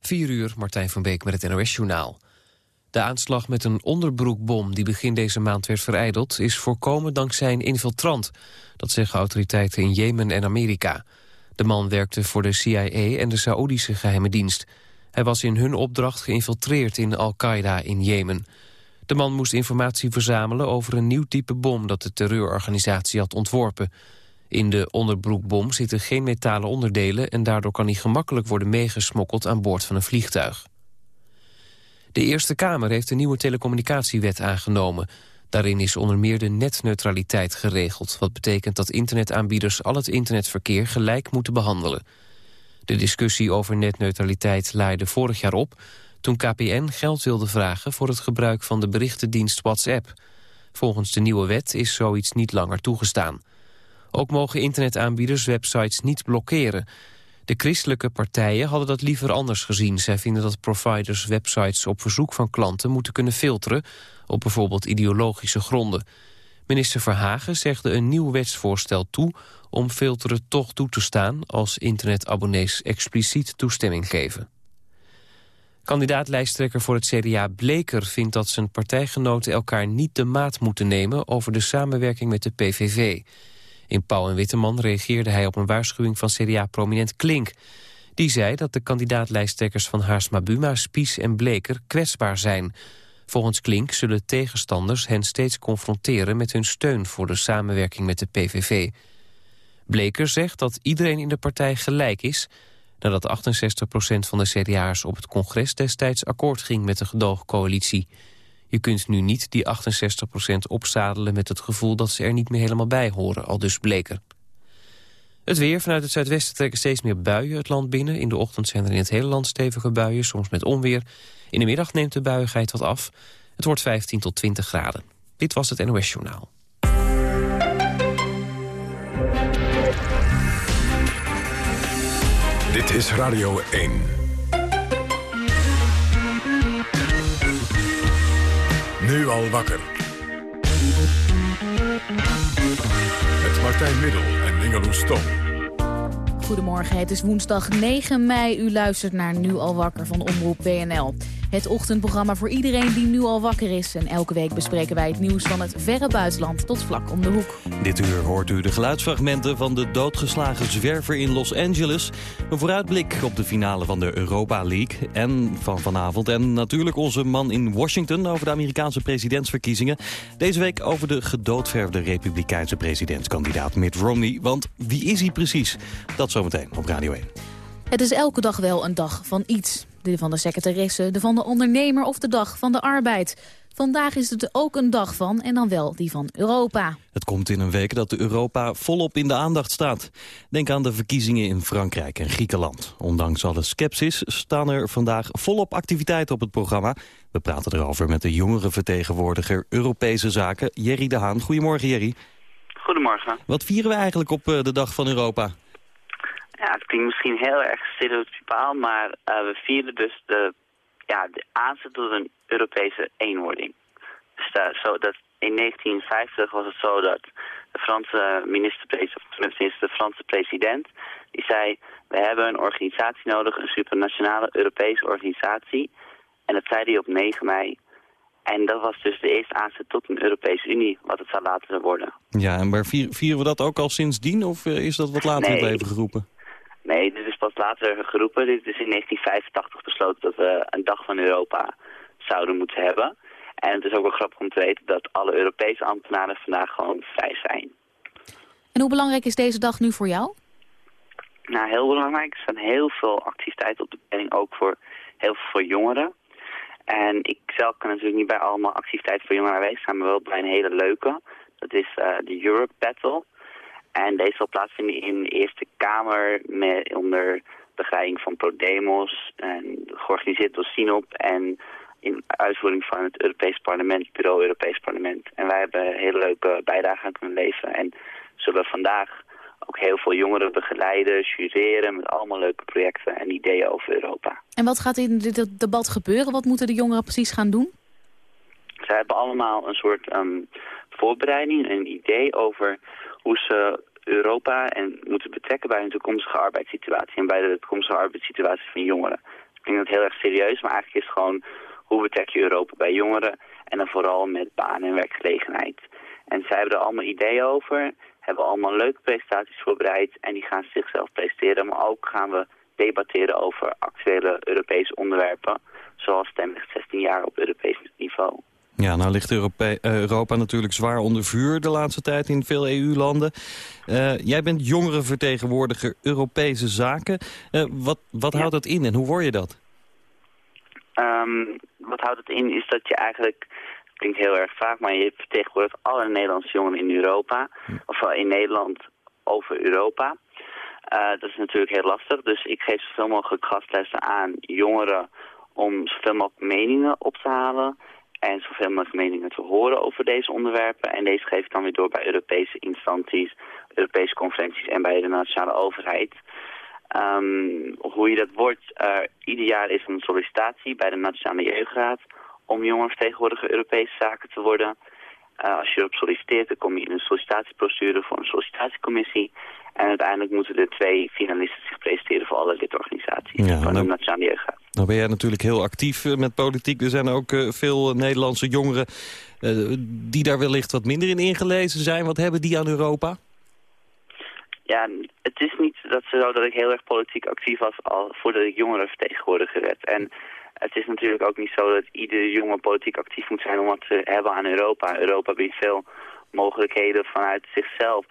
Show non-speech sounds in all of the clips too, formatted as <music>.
4 uur, Martijn van Beek met het NOS-journaal. De aanslag met een onderbroekbom die begin deze maand werd vereideld... is voorkomen dankzij een infiltrant. Dat zeggen autoriteiten in Jemen en Amerika. De man werkte voor de CIA en de Saoedische geheime dienst. Hij was in hun opdracht geïnfiltreerd in Al-Qaeda in Jemen. De man moest informatie verzamelen over een nieuw type bom... dat de terreurorganisatie had ontworpen. In de onderbroekbom zitten geen metalen onderdelen... en daardoor kan hij gemakkelijk worden meegesmokkeld aan boord van een vliegtuig. De Eerste Kamer heeft een nieuwe telecommunicatiewet aangenomen. Daarin is onder meer de netneutraliteit geregeld... wat betekent dat internetaanbieders al het internetverkeer gelijk moeten behandelen. De discussie over netneutraliteit laaide vorig jaar op... toen KPN geld wilde vragen voor het gebruik van de berichtendienst WhatsApp. Volgens de nieuwe wet is zoiets niet langer toegestaan. Ook mogen internetaanbieders websites niet blokkeren. De christelijke partijen hadden dat liever anders gezien. Zij vinden dat providers websites op verzoek van klanten moeten kunnen filteren... op bijvoorbeeld ideologische gronden. Minister Verhagen zegde een nieuw wetsvoorstel toe... om filteren toch toe te staan als internetabonnees expliciet toestemming geven. Kandidaatlijsttrekker voor het CDA Bleker vindt dat zijn partijgenoten elkaar niet de maat moeten nemen over de samenwerking met de PVV. In Pauw en Witteman reageerde hij op een waarschuwing van CDA-prominent Klink. Die zei dat de kandidaatlijsttrekkers van Haarsma Buma, Spies en Bleker kwetsbaar zijn. Volgens Klink zullen tegenstanders hen steeds confronteren met hun steun voor de samenwerking met de PVV. Bleker zegt dat iedereen in de partij gelijk is... nadat 68% van de CDA'ers op het congres destijds akkoord ging met de gedoogcoalitie. Je kunt nu niet die 68% opzadelen met het gevoel dat ze er niet meer helemaal bij horen, al dus bleker. Het weer vanuit het zuidwesten trekken steeds meer buien het land binnen. In de ochtend zijn er in het hele land stevige buien, soms met onweer. In de middag neemt de buiigheid wat af. Het wordt 15 tot 20 graden. Dit was het NOS Journaal. Dit is Radio 1. Nu al wakker. Met Martijn Middel en Ingeloes Stom. Goedemorgen, het is woensdag 9 mei. U luistert naar Nu al wakker van Omroep BNL. Het ochtendprogramma voor iedereen die nu al wakker is. En elke week bespreken wij het nieuws van het verre buitenland tot vlak om de hoek. Dit uur hoort u de geluidsfragmenten van de doodgeslagen zwerver in Los Angeles. Een vooruitblik op de finale van de Europa League en van vanavond. En natuurlijk onze man in Washington over de Amerikaanse presidentsverkiezingen. Deze week over de gedoodverfde republikeinse presidentskandidaat Mitt Romney. Want wie is hij precies? Dat zometeen op Radio 1. Het is elke dag wel een dag van iets. De van de secretaresse, de van de ondernemer of de dag van de arbeid. Vandaag is het ook een dag van, en dan wel die van Europa. Het komt in een week dat de Europa volop in de aandacht staat. Denk aan de verkiezingen in Frankrijk en Griekenland. Ondanks alle sceptisch staan er vandaag volop activiteiten op het programma. We praten erover met de jongere vertegenwoordiger Europese Zaken, Jerry de Haan. Goedemorgen, Jerry. Goedemorgen. Wat vieren we eigenlijk op eh, de Dag van Europa? Ja, het klinkt misschien heel erg stereotypaal, maar uh, we vieren dus de, ja, de aanzet tot een Europese eenwording. Dus uh, zo dat in 1950 was het zo dat de Franse minister-president, of tenminste de Franse president, die zei, we hebben een organisatie nodig, een supranationale Europese organisatie. En dat zei hij op 9 mei. En dat was dus de eerste aanzet tot een Europese Unie, wat het zou laten worden. Ja, en maar vieren we dat ook al sindsdien, of eh, is dat wat later nee. even geroepen? Nee, dit is pas later geroepen. Dit is in 1985 besloten dat we een dag van Europa zouden moeten hebben. En het is ook wel grappig om te weten dat alle Europese ambtenaren vandaag gewoon vrij zijn. En hoe belangrijk is deze dag nu voor jou? Nou, heel belangrijk. Er staan heel veel activiteiten op de planning, ook voor heel veel voor jongeren. En ik zelf kan natuurlijk niet bij allemaal activiteiten voor jongeren aanwezig zijn, maar wel bij een hele leuke. Dat is uh, de Europe Battle. En deze zal plaatsvinden in de Eerste Kamer met, onder begeleiding van ProDemos en georganiseerd door SINOP en in uitvoering van het Europees Parlement, Bureau Europees Parlement. En wij hebben een hele leuke bijdrage aan kunnen leveren en zullen vandaag ook heel veel jongeren begeleiden, jureren met allemaal leuke projecten en ideeën over Europa. En wat gaat in dit debat gebeuren? Wat moeten de jongeren precies gaan doen? Zij hebben allemaal een soort um, voorbereiding, een idee over hoe ze Europa en moeten betrekken bij hun toekomstige arbeidssituatie en bij de toekomstige arbeidssituatie van jongeren. Het denk dat heel erg serieus, maar eigenlijk is het gewoon hoe betrek je Europa bij jongeren en dan vooral met banen en werkgelegenheid. En zij hebben er allemaal ideeën over, hebben allemaal leuke presentaties voorbereid en die gaan zichzelf presenteren. Maar ook gaan we debatteren over actuele Europese onderwerpen, zoals stemrecht 16 jaar op Europees niveau. Ja, nou ligt Europe Europa natuurlijk zwaar onder vuur de laatste tijd in veel EU-landen. Uh, jij bent jongerenvertegenwoordiger Europese zaken. Uh, wat wat houdt dat in en hoe word je dat? Um, wat houdt het in is dat je eigenlijk, klinkt heel erg vaak, maar je vertegenwoordigt alle Nederlandse jongeren in Europa. Hm. Of in Nederland over Europa. Uh, dat is natuurlijk heel lastig, dus ik geef zoveel mogelijk gastlessen aan jongeren om zoveel mogelijk meningen op te halen en zoveel mogelijk meningen te horen over deze onderwerpen. En deze geef ik dan weer door bij Europese instanties, Europese conferenties en bij de nationale overheid. Um, hoe je dat wordt, uh, ieder jaar is een sollicitatie bij de Nationale Jeugdraad om jongerenvertegenwoordiger Europese zaken te worden. Uh, als je erop solliciteert, dan kom je in een sollicitatieprocedure voor een sollicitatiecommissie. En uiteindelijk moeten de twee finalisten zich presenteren voor alle lidorganisaties ja, van de Nationale Jeugdraad. Nou ben jij natuurlijk heel actief eh, met politiek. Er zijn ook uh, veel Nederlandse jongeren uh, die daar wellicht wat minder in ingelezen zijn. Wat hebben die aan Europa? Ja, het is niet dat, zo dat ik heel erg politiek actief was al voordat ik jongerenvertegenwoordiger werd. En het is natuurlijk ook niet zo dat iedere jongen politiek actief moet zijn om wat te hebben aan Europa. Europa biedt veel mogelijkheden vanuit zichzelf.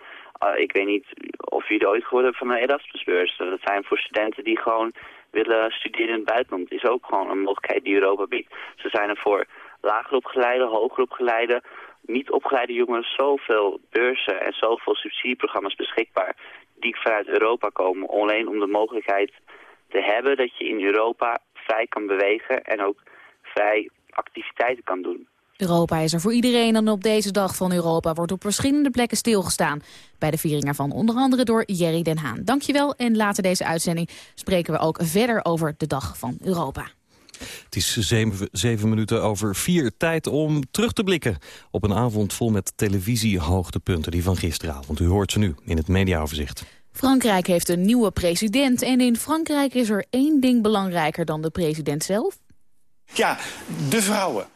Ik weet niet of jullie ooit gehoord hebben van de Erasmusbeurs. Dat zijn voor studenten die gewoon willen studeren in het buitenland. Is ook gewoon een mogelijkheid die Europa biedt. Ze zijn er voor lager opgeleide, hoger opgeleide, niet opgeleide jongeren zoveel beurzen en zoveel subsidieprogramma's beschikbaar die vanuit Europa komen. Alleen om de mogelijkheid te hebben dat je in Europa vrij kan bewegen en ook vrij activiteiten kan doen. Europa is er voor iedereen en op deze dag van Europa wordt op verschillende plekken stilgestaan. Bij de viering ervan onder andere door Jerry Den Haan. Dankjewel en later deze uitzending spreken we ook verder over de dag van Europa. Het is zeven, zeven, minuten over vier. Tijd om terug te blikken op een avond vol met televisiehoogtepunten. Die van gisteravond. U hoort ze nu in het mediaoverzicht. Frankrijk heeft een nieuwe president. En in Frankrijk is er één ding belangrijker dan de president zelf. Ja, de vrouwen.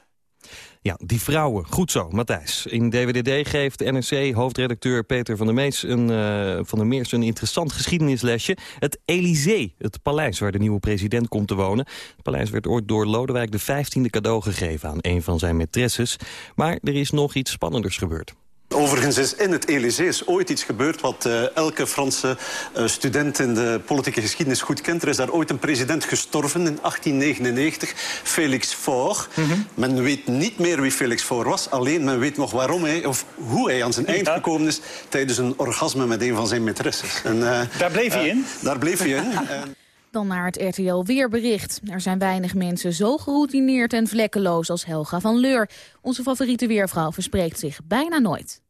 Ja, die vrouwen. Goed zo, Matthijs. In DWDD geeft NRC-hoofdredacteur Peter van der, Mees een, uh, van der Meers een interessant geschiedenislesje. Het Elysée, het paleis waar de nieuwe president komt te wonen. Het paleis werd ooit door Lodewijk XV cadeau gegeven aan een van zijn maîtresses. Maar er is nog iets spannenders gebeurd. Overigens is in het Elysée ooit iets gebeurd wat uh, elke Franse uh, student in de politieke geschiedenis goed kent. Er is daar ooit een president gestorven in 1899, Félix Faure. Mm -hmm. Men weet niet meer wie Félix Faure was, alleen men weet nog waarom hij, of hoe hij aan zijn eind ja. gekomen is tijdens een orgasme met een van zijn maîtresses. En, uh, daar bleef hij in? Daar bleef hij in. <laughs> Dan naar het RTL Weerbericht. Er zijn weinig mensen zo geroutineerd en vlekkeloos als Helga van Leur. Onze favoriete weervrouw verspreekt zich bijna nooit.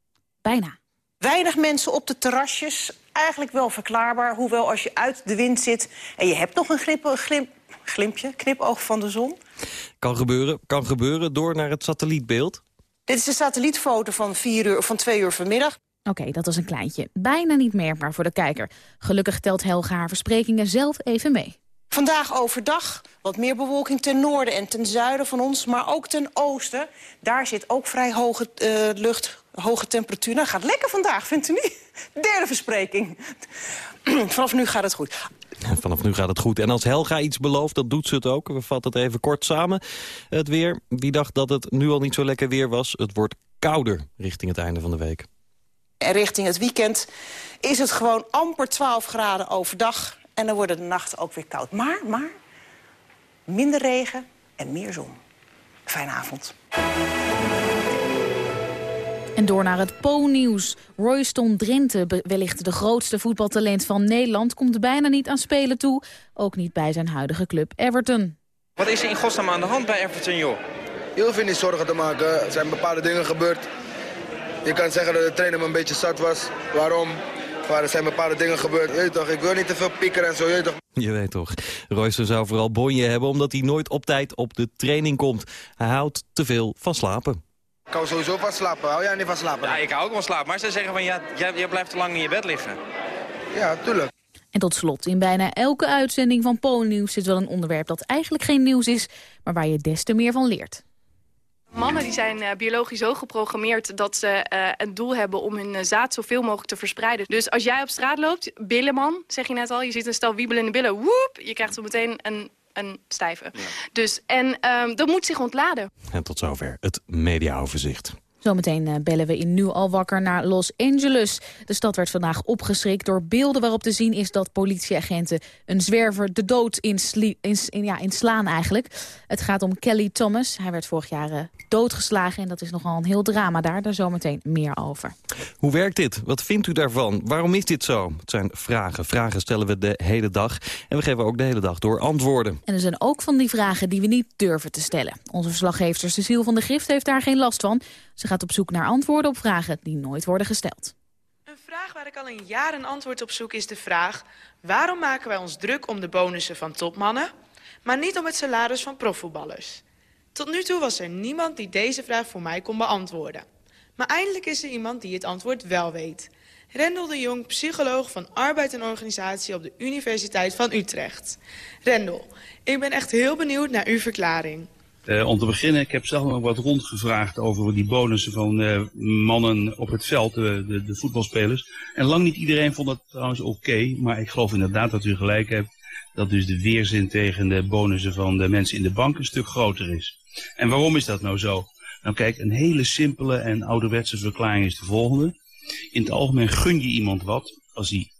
Bijna. Weinig mensen op de terrasjes. Eigenlijk wel verklaarbaar. Hoewel als je uit de wind zit en je hebt nog een glimp, glimpje, knipoog van de zon. Kan gebeuren, kan gebeuren door naar het satellietbeeld. Dit is de satellietfoto van, vier uur, van twee uur vanmiddag. Oké, okay, dat was een kleintje. Bijna niet merkbaar voor de kijker. Gelukkig telt Helga haar versprekingen zelf even mee. Vandaag overdag wat meer bewolking ten noorden en ten zuiden van ons, maar ook ten oosten. Daar zit ook vrij hoge uh, lucht, hoge temperatuur. Nou, gaat lekker vandaag, vindt u niet? Derde verspreking. <clears throat> Vanaf nu gaat het goed. Vanaf nu gaat het goed. En als Helga iets belooft, dan doet ze het ook. We vatten het even kort samen. Het weer, wie dacht dat het nu al niet zo lekker weer was? Het wordt kouder richting het einde van de week. En richting het weekend is het gewoon amper 12 graden overdag. En dan worden de nachten ook weer koud. Maar, maar, minder regen en meer zon. Fijne avond. En door naar het Po-nieuws. Royston Drenthe, wellicht de grootste voetbaltalent van Nederland... komt bijna niet aan spelen toe. Ook niet bij zijn huidige club Everton. Wat is er in godsnaam aan de hand bij Everton, joh? Hoeft je niet zorgen te maken. Er zijn bepaalde dingen gebeurd je kan zeggen dat de trainer me een beetje zat was. Waarom? Maar er zijn bepaalde dingen gebeurd. Je toch, ik wil niet te veel piekeren en zo. Je, toch. je weet toch, Royce zou vooral bonje hebben... omdat hij nooit op tijd op de training komt. Hij houdt te veel van slapen. Ik hou sowieso van slapen. Hou jij niet van slapen? Ja, ik hou ook van slapen. Maar ze zeggen van, ja, jij, jij blijft te lang in je bed liggen. Ja, tuurlijk. En tot slot, in bijna elke uitzending van Poolnieuws zit wel een onderwerp dat eigenlijk geen nieuws is, maar waar je des te meer van leert. Mannen die zijn uh, biologisch zo geprogrammeerd dat ze uh, een doel hebben om hun uh, zaad zoveel mogelijk te verspreiden. Dus als jij op straat loopt, billenman, zeg je net al, je ziet een stel wiebelende billen, woep, je krijgt zo meteen een, een stijve. Ja. Dus, en um, dat moet zich ontladen. En tot zover het mediaoverzicht. Zometeen uh, bellen we in Nu al wakker naar Los Angeles. De stad werd vandaag opgeschrikt door beelden waarop te zien is dat politieagenten een zwerver de dood inslaan, in, in, ja, inslaan eigenlijk. Het gaat om Kelly Thomas. Hij werd vorig jaar uh, doodgeslagen en dat is nogal een heel drama daar. Daar zometeen meer over. Hoe werkt dit? Wat vindt u daarvan? Waarom is dit zo? Het zijn vragen. Vragen stellen we de hele dag. En we geven ook de hele dag door antwoorden. En er zijn ook van die vragen die we niet durven te stellen. Onze verslaggever Cecile van de Gift heeft daar geen last van. Ze gaat op zoek naar antwoorden op vragen die nooit worden gesteld. Een vraag waar ik al een jaar een antwoord op zoek is de vraag... waarom maken wij ons druk om de bonussen van topmannen... maar niet om het salaris van profvoetballers? Tot nu toe was er niemand die deze vraag voor mij kon beantwoorden. Maar eindelijk is er iemand die het antwoord wel weet. Rendel de Jong, psycholoog van Arbeid en Organisatie op de Universiteit van Utrecht. Rendel, ik ben echt heel benieuwd naar uw verklaring. Uh, om te beginnen, ik heb zelf nog wat rondgevraagd over die bonussen van uh, mannen op het veld, de, de, de, voetbalspelers. En lang niet iedereen vond dat trouwens oké, maar ik geloof inderdaad dat u gelijk hebt dat dus de weerzin tegen de bonussen van de mensen in de bank een stuk groter is. En waarom is dat nou zo? Nou kijk, een hele simpele en ouderwetse verklaring is de volgende. In het algemeen gun je iemand wat als hij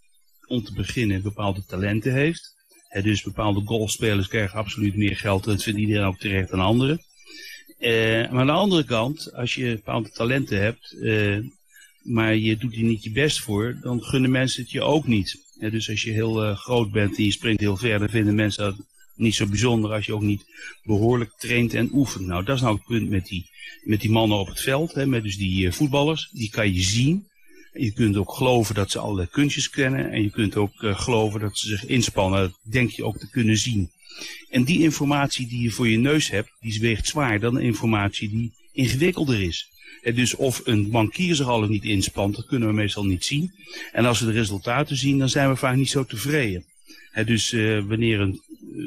om te beginnen bepaalde talenten heeft. Dus bepaalde golfspelers krijgen absoluut meer geld. Dat vindt iedereen ook terecht dan anderen. Uh, maar aan de andere kant, als je bepaalde talenten hebt, uh, maar je doet er niet je best voor, dan gunnen mensen het je ook niet. Dus als je heel uh, groot bent en je springt heel ver, dan vinden mensen dat niet zo bijzonder als je ook niet behoorlijk traint en oefent. Nou, dat is nou het punt met die, met die mannen op het veld, met dus die voetballers. Die kan je zien. Je kunt ook geloven dat ze allerlei kunstjes kennen. En je kunt ook uh, geloven dat ze zich inspannen. Dat denk je ook te kunnen zien. En die informatie die je voor je neus hebt, die weegt zwaar dan de informatie die ingewikkelder is. En dus of een bankier zich al of niet inspant, dat kunnen we meestal niet zien. En als we de resultaten zien, dan zijn we vaak niet zo tevreden. He, dus wanneer een,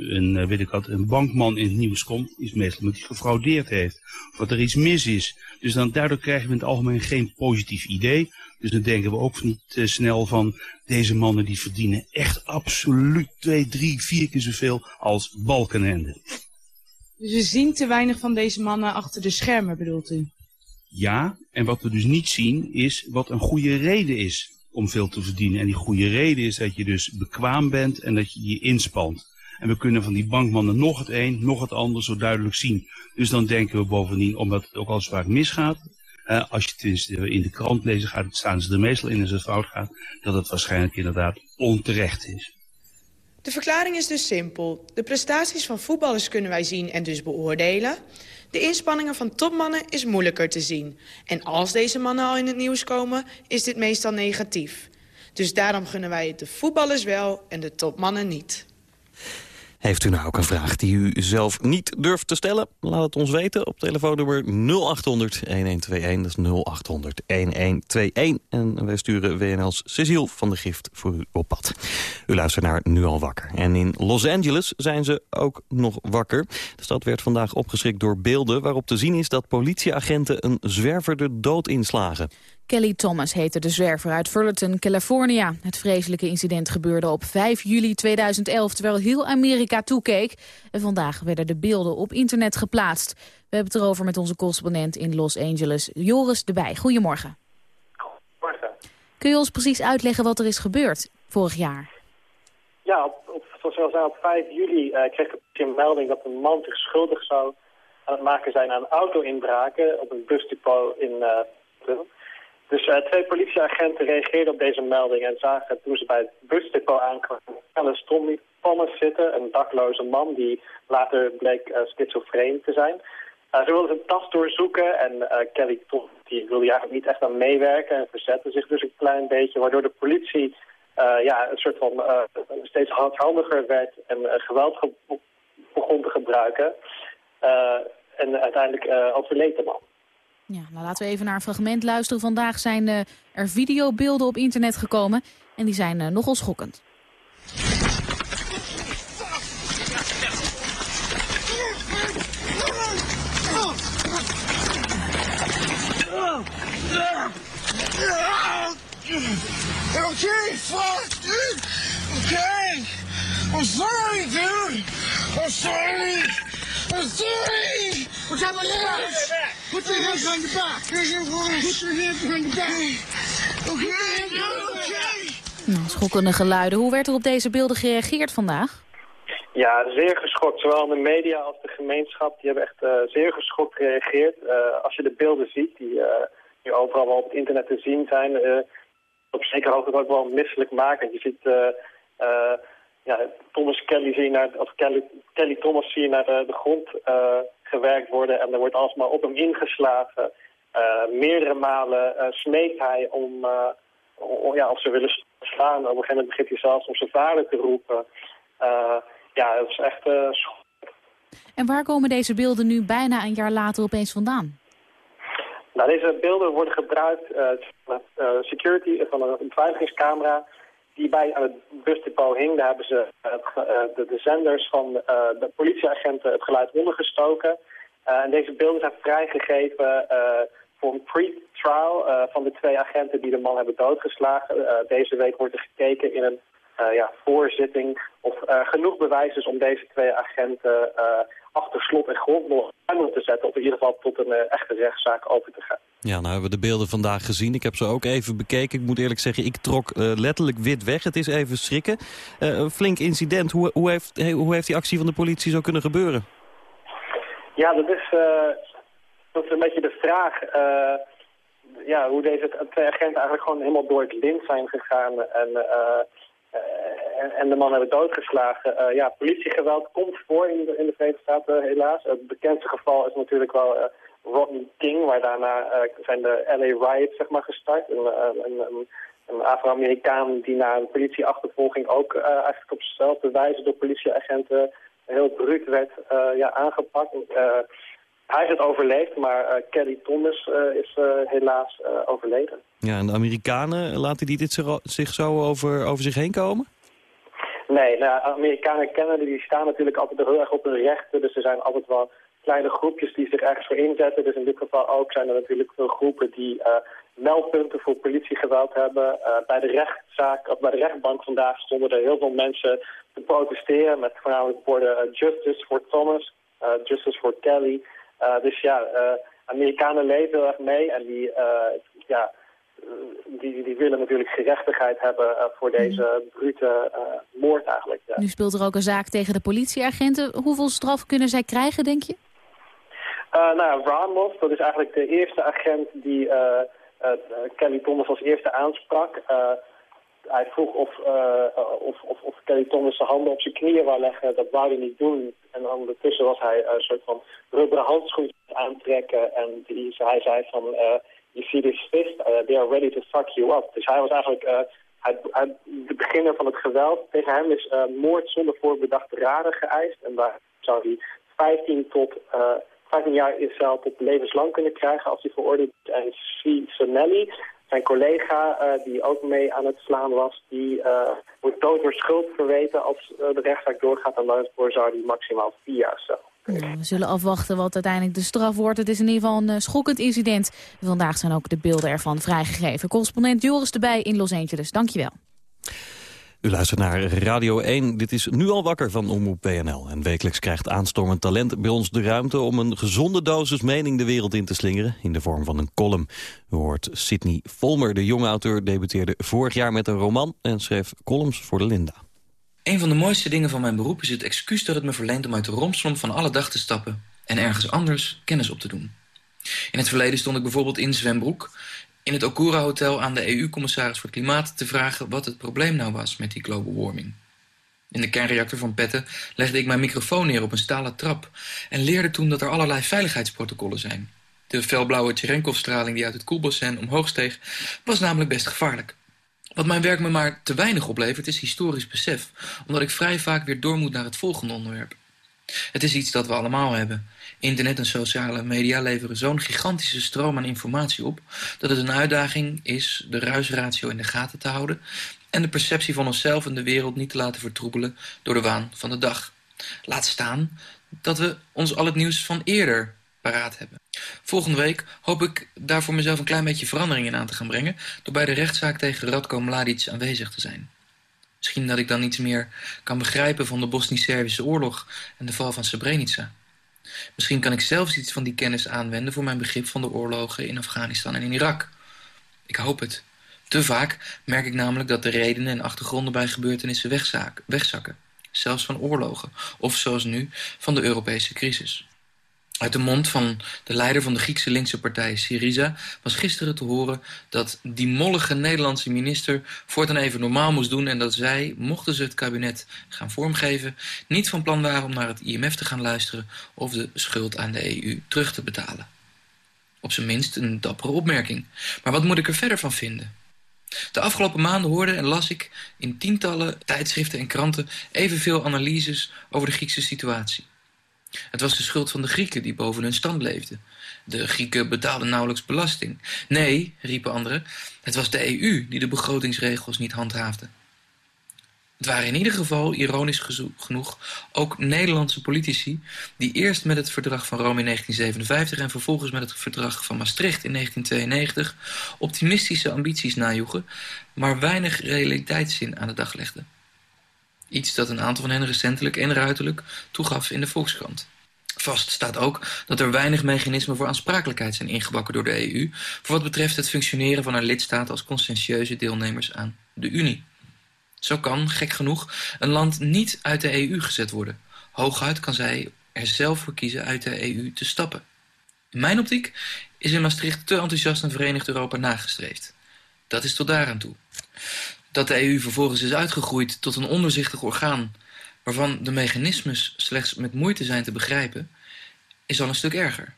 een, een bankman in het nieuws komt, is meestal omdat hij gefraudeerd heeft. Of dat er iets mis is. Dus dan, daardoor krijgen we in het algemeen geen positief idee. Dus dan denken we ook niet uh, snel van deze mannen die verdienen echt absoluut twee, drie, vier keer zoveel als Balkenende. Dus we zien te weinig van deze mannen achter de schermen bedoelt u? Ja, en wat we dus niet zien is wat een goede reden is om veel te verdienen. En die goede reden is dat je dus bekwaam bent en dat je je inspant. En we kunnen van die bankmannen nog het een, nog het ander zo duidelijk zien. Dus dan denken we bovendien, omdat het ook al zo vaak misgaat, uh, als je tenminste in de krant lezen gaat, staan ze er meestal in als het fout gaat, dat het waarschijnlijk inderdaad onterecht is. De verklaring is dus simpel. De prestaties van voetballers kunnen wij zien en dus beoordelen. De inspanningen van topmannen is moeilijker te zien. En als deze mannen al in het nieuws komen, is dit meestal negatief. Dus daarom gunnen wij het de voetballers wel en de topmannen niet. Heeft u nou ook een vraag die u zelf niet durft te stellen? Laat het ons weten op telefoonnummer 0800-1121. Dat is 0800-1121. En wij sturen WNL's Cecile van de Gift voor u op pad. U luistert naar Nu al wakker. En in Los Angeles zijn ze ook nog wakker. De stad werd vandaag opgeschrikt door beelden waarop te zien is dat politieagenten een zwerver de dood inslagen. Kelly Thomas heette de zwerver uit Fullerton, California. Het vreselijke incident gebeurde op 5 juli 2011, terwijl heel Amerika toekeek. En vandaag werden de beelden op internet geplaatst. We hebben het erover met onze correspondent in Los Angeles, Joris de Bij. Goedemorgen. Goedemorgen. Kun je ons precies uitleggen wat er is gebeurd vorig jaar? Ja, op, op, zoals we zei, op 5 juli uh, kreeg ik een melding dat een man zich schuldig zou aan het maken zijn aan auto-inbraken op een busdepot in uh, dus uh, twee politieagenten reageerden op deze melding en zagen toen ze bij het busdepot aankwamen aan een Thomas zitten, een dakloze man die later bleek uh, schizofreen te zijn. Uh, ze wilden zijn tas doorzoeken en Kelly Thomas die wilde eigenlijk niet echt aan meewerken en verzette zich dus een klein beetje, waardoor de politie ja, een soort van steeds hardhandiger werd en geweld begon te gebruiken. en uiteindelijk overleed de man. Ja, nou laten we even naar een fragment luisteren. Vandaag zijn uh, er videobeelden op internet gekomen en die zijn uh, nogal schokkend. Okay, fuck, dude. Okay. I'm sorry, dude. I'm sorry. I'm sorry. What's with hands? Put your hands behind your back. Put your hands behind your back. Okay, dude. Okay. Nou, schokkende geluiden. Hoe werd er op deze beelden gereageerd vandaag? Ja, zeer geschokt. Zowel de media als de gemeenschap die hebben echt uh, zeer geschokt gereageerd. Uh, als je de beelden ziet die, uh, die overal wel op het internet te zien zijn... op zekere hoogte ook wel misselijk maken. Je ziet ja, Thomas Kelly, zie je naar, of Kelly, Kelly Thomas zie je naar de, de grond gewerkt worden... en er wordt alsmaar op hem ingeslagen. meerdere malen smeekt hij om... om ja, of ze willen slaan. Op een gegeven moment begint hij zelfs om zijn vader te roepen... ja, dat is echt uh, En waar komen deze beelden nu bijna een jaar later opeens vandaan? Nou, deze beelden worden gebruikt uh, van uh, security van een beveiligingscamera die bij het busdepot hing. Daar hebben ze de, de, zenders van de politieagenten het geluid ondergestoken. en deze beelden zijn vrijgegeven voor een pre-trial van de twee agenten die de man hebben doodgeslagen. deze week wordt er gekeken in een ja, voorzitting of genoeg bewijs is om deze twee agenten achter slot en grond nog te zetten... of in ieder geval tot een echte rechtszaak over te gaan. Ja, nou hebben we de beelden vandaag gezien. Ik heb ze ook even bekeken. Ik moet eerlijk zeggen, ik trok letterlijk wit weg. Het is even schrikken. een flink incident. Hoe, hoe, heeft, hoe heeft die actie van de politie zo kunnen gebeuren? Ja, dat is, dat is een beetje de vraag ja, hoe deze twee agenten eigenlijk gewoon helemaal door het lint zijn gegaan. En en, de man hebben doodgeslagen. Uh, ja, politiegeweld komt voor in de, in de Verenigde Staten helaas. Het bekendste geval is natuurlijk wel uh, Rodney King, waar daarna zijn de LA riots zeg maar, gestart. Een, een, een Afro-Amerikaan die na een politieachtervolging ook eigenlijk op dezelfde wijze door politieagenten heel bruut werd ja, aangepakt. Hij is het overleefd, maar Kelly Thomas is helaas overleden. Ja, en de Amerikanen, laten die dit zich zo over, over zich heen komen? Nee, nou, Amerikanen kennen die staan natuurlijk altijd heel erg op hun rechten. Dus er zijn altijd wel kleine groepjes die zich ergens voor inzetten. Dus in dit geval ook zijn er natuurlijk veel groepen die uh, meldpunten voor politiegeweld hebben. Uh, bij de rechtszaak, of bij de rechtbank vandaag stonden er heel veel mensen te protesteren met voornamelijk woorden uh, Justice for Thomas, Justice for Kelly. dus ja, Amerikanen leven heel erg mee en die, ja, die, die willen natuurlijk gerechtigheid hebben uh, voor Mhm. deze brute uh, moord eigenlijk. Ja. Nu speelt er ook een zaak tegen de politieagenten. Hoeveel straf kunnen zij krijgen, denk je? Nou, Ramos, dat is eigenlijk de eerste agent die Kelly Thomas als eerste aansprak. hij vroeg of, of, of, of, Kelly Thomas zijn handen op zijn knieën wou leggen. Dat wou hij niet doen. En ondertussen was hij een soort van rubberen handschoentjes aantrekken. En die, hij zei van you see this fist, uh, they are ready to fuck you up. Dus hij was eigenlijk uh, de beginner van het geweld. Tegen hem is uh, moord zonder voorbedachte raden geëist. En daar zou hij 15 tot 15 jaar in cel tot levenslang kunnen krijgen als hij veroordeeld is. En C. Sonelli, zijn collega die ook mee aan het slaan was, die wordt dood door schuld verweten als de rechtszaak doorgaat. En daarvoor zou hij maximaal 4 jaar cel. Nou, we zullen afwachten wat uiteindelijk de straf wordt. Het is in ieder geval een uh, schokkend incident. Vandaag zijn ook de beelden ervan vrijgegeven. Correspondent Joris erbij in Los Angeles. Dankjewel. U luistert naar Radio 1. Dit is nu al wakker van Omroep PNL. En wekelijks krijgt aanstormend talent bij ons de ruimte... om een gezonde dosis mening de wereld in te slingeren... in de vorm van een column. U hoort Sidney Volmer, de jonge auteur... debuteerde vorig jaar met een roman... en schreef columns voor de Linda. Een van de mooiste dingen van mijn beroep is het excuus dat het me verleent... om uit de romslomp van alle dag te stappen... en ergens anders kennis op te doen. In het verleden stond ik bijvoorbeeld in Zwembroek... in het Okura Hotel aan de EU-commissaris voor Klimaat... te vragen wat het probleem nou was met die global warming. In de kernreactor van Petten legde ik mijn microfoon neer op een stalen trap... en leerde toen dat er allerlei veiligheidsprotocollen zijn. De felblauwe Cherenkov-straling die uit het koelbassin omhoog steeg... was namelijk best gevaarlijk. Wat mijn werk me maar te weinig oplevert is historisch besef... omdat ik vrij vaak weer door moet naar het volgende onderwerp. Het is iets dat we allemaal hebben. Internet en sociale media leveren zo'n gigantische stroom aan informatie op... dat het een uitdaging is de ruisratio in de gaten te houden... en de perceptie van onszelf en de wereld niet te laten vertroebelen door de waan van de dag. Laat staan dat we ons al het nieuws van eerder paraat hebben. Volgende week hoop ik daar voor mezelf een klein beetje verandering in aan te gaan brengen... door bij de rechtszaak tegen Radko Mladic aanwezig te zijn. Misschien dat ik dan iets meer kan begrijpen van de Bosnisch-Servische oorlog en de val van Srebrenica. Misschien kan ik zelfs iets van die kennis aanwenden voor mijn begrip van de oorlogen in Afghanistan en in Irak. Ik hoop het. Te vaak merk ik namelijk dat de redenen en achtergronden bij gebeurtenissen wegzakken. Zelfs van oorlogen. Of zoals nu, van de Europese crisis. Uit de mond van de leider van de Griekse linkse partij Syriza was gisteren te horen dat die mollige Nederlandse minister voortaan even normaal moest doen en dat zij, mochten ze het kabinet gaan vormgeven, niet van plan waren om naar het IMF te gaan luisteren of de schuld aan de EU terug te betalen. Op zijn minst een dappere opmerking. Maar wat moet ik er verder van vinden? De afgelopen maanden hoorde en las ik in tientallen tijdschriften en kranten evenveel analyses over de Griekse situatie. Het was de schuld van de Grieken die boven hun stand leefden. De Grieken betaalden nauwelijks belasting. Nee, riepen anderen, het was de EU die de begrotingsregels niet handhaafde. Het waren in ieder geval, ironisch genoeg, ook Nederlandse politici... die eerst met het verdrag van Rome in 1957... en vervolgens met het verdrag van Maastricht in 1992... optimistische ambities najoegen... maar weinig realiteitszin aan de dag legden. Iets dat een aantal van hen recentelijk en ruiterlijk toegaf in de Volkskrant. Vast staat ook dat er weinig mechanismen voor aansprakelijkheid zijn ingebakken door de EU... voor wat betreft het functioneren van haar lidstaten als conscientieuze deelnemers aan de Unie. Zo kan, gek genoeg, een land niet uit de EU gezet worden. Hooguit kan zij er zelf voor kiezen uit de EU te stappen. In mijn optiek is in Maastricht te enthousiast een Verenigd Europa nagestreefd. Dat is tot daaraan toe. Dat de EU vervolgens is uitgegroeid tot een ondoorzichtig orgaan... waarvan de mechanismes slechts met moeite zijn te begrijpen... is al een stuk erger.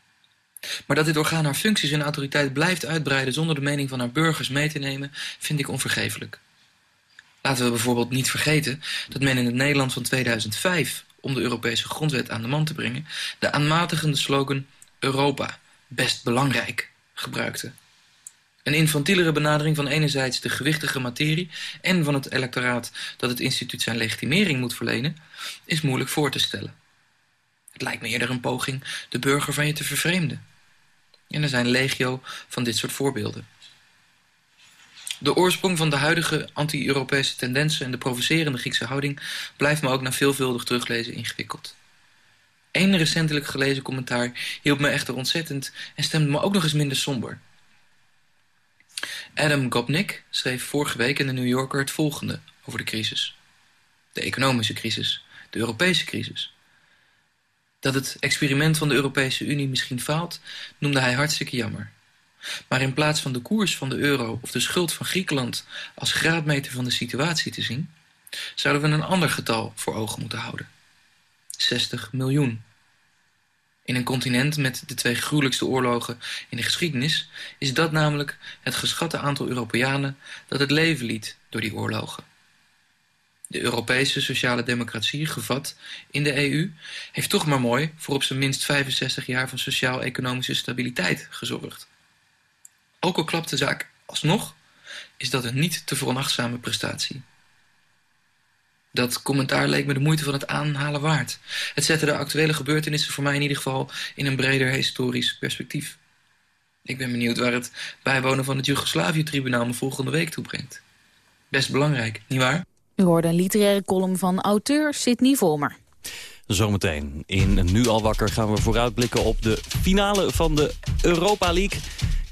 Maar dat dit orgaan haar functies en autoriteit blijft uitbreiden... zonder de mening van haar burgers mee te nemen, vind ik onvergeeflijk. Laten we bijvoorbeeld niet vergeten dat men in het Nederland van 2005... om de Europese grondwet aan de man te brengen... de aanmatigende slogan Europa, best belangrijk, gebruikte. Een infantielere benadering van enerzijds de gewichtige materie... en van het electoraat dat het instituut zijn legitimering moet verlenen... is moeilijk voor te stellen. Het lijkt me eerder een poging de burger van je te vervreemden. En er zijn legio van dit soort voorbeelden. De oorsprong van de huidige anti-Europese tendensen... en de provocerende Griekse houding... blijft me ook na veelvuldig teruglezen ingewikkeld. Eén recentelijk gelezen commentaar hielp me echter ontzettend... en stemde me ook nog eens minder somber... Adam Gopnik schreef vorige week in de New Yorker het volgende over de crisis. De economische crisis, de Europese crisis. Dat het experiment van de Europese Unie misschien faalt, noemde hij hartstikke jammer. Maar in plaats van de koers van de euro of de schuld van Griekenland als graadmeter van de situatie te zien, zouden we een ander getal voor ogen moeten houden. 60 miljoen. In een continent met de twee gruwelijkste oorlogen in de geschiedenis... is dat namelijk het geschatte aantal Europeanen dat het leven liet door die oorlogen. De Europese sociale democratie, gevat in de EU... heeft toch maar mooi voor op zijn minst 65 jaar van sociaal-economische stabiliteit gezorgd. Ook al klapt de zaak alsnog, is dat een niet te veronachtzame prestatie. Dat commentaar leek me de moeite van het aanhalen waard. Het zette de actuele gebeurtenissen voor mij in ieder geval in een breder historisch perspectief. Ik ben benieuwd waar het bijwonen van het Joegoslavië-tribunaal me volgende week toe brengt. Best belangrijk, nietwaar? U hoorde een literaire column van auteur Sidney Volmer. Zometeen in Nu al wakker gaan we vooruitblikken op de finale van de Europa League.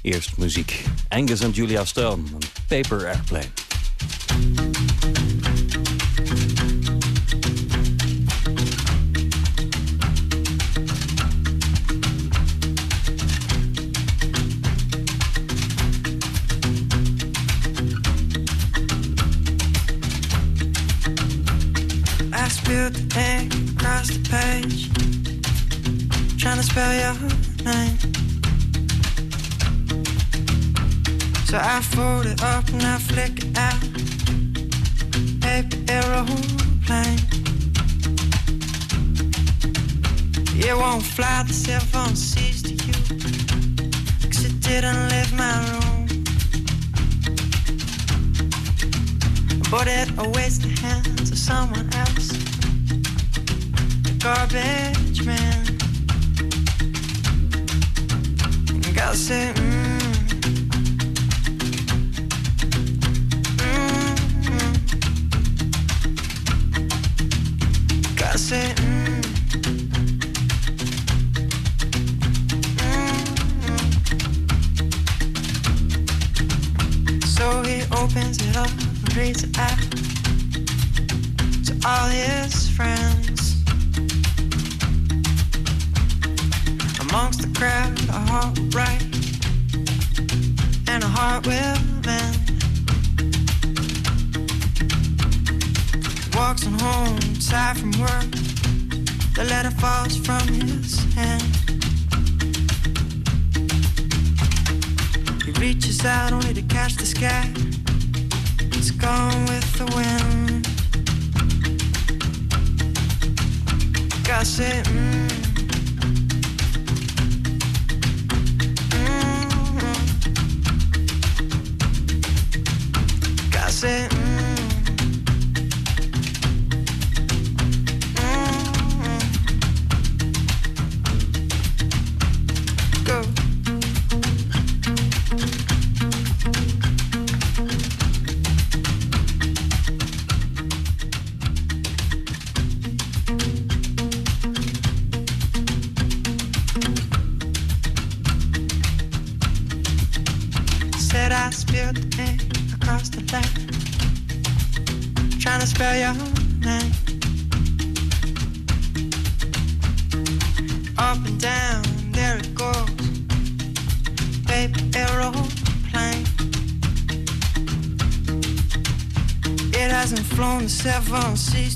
Eerst muziek. Angus en Julia Stone, Paper Airplane. Spilled the ink across the page. Trying to spell your name. So I fold it up and I flick it out. Paper aeroplane. It won't fly, the cell phone sees to you. Cause it didn't leave my room. But it awaits the hands of someone else. Garbage man. Mm,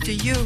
to you,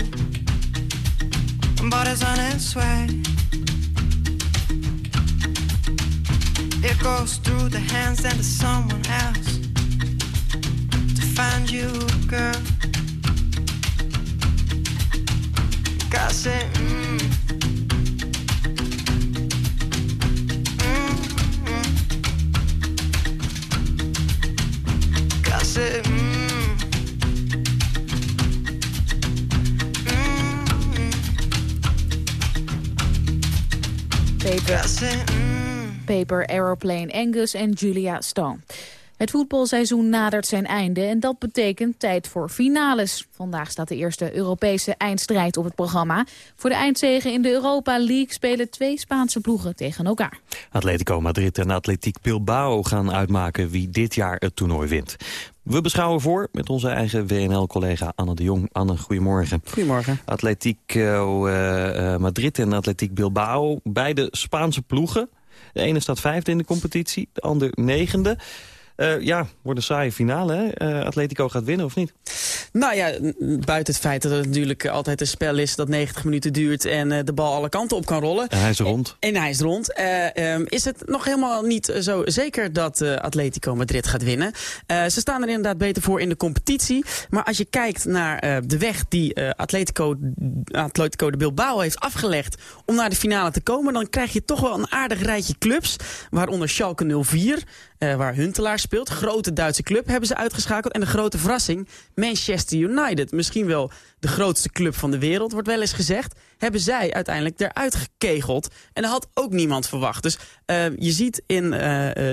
Aeroplane, Angus en Julia Stone. Het voetbalseizoen nadert zijn einde en dat betekent tijd voor finales. Vandaag staat de eerste Europese eindstrijd op het programma. Voor de eindzegen in de Europa League spelen twee Spaanse ploegen tegen elkaar. Atletico Madrid en Atletiek Bilbao gaan uitmaken wie dit jaar het toernooi wint. We beschouwen voor met onze eigen WNL-collega Anne de Jong. Anne, goedemorgen. Goedemorgen. Atletico uh, Madrid en Atletiek Bilbao, beide Spaanse ploegen. De ene staat vijfde in de competitie, de ander negende. Uh, ja, wordt een saaie finale. Hè? Uh, Atletico gaat winnen of niet? Nou ja, buiten het feit dat het natuurlijk altijd een spel is dat 90 minuten duurt en uh, de bal alle kanten op kan rollen. En hij is rond. En, en hij is rond. Um, is het nog helemaal niet zo zeker dat Atletico Madrid gaat winnen. ze staan er inderdaad beter voor in de competitie. Maar als je kijkt naar de weg die Atletico, Atletico de Bilbao heeft afgelegd om naar de finale te komen, dan krijg je toch wel een aardig rijtje clubs. Waaronder Schalke 04, waar Huntelaar speelt. Grote Duitse club hebben ze uitgeschakeld. En de grote verrassing, Manchester United. Misschien wel de grootste club van de wereld, wordt wel eens gezegd. Hebben zij uiteindelijk eruit gekegeld. En dat had ook niemand verwacht. Dus uh, je ziet in uh,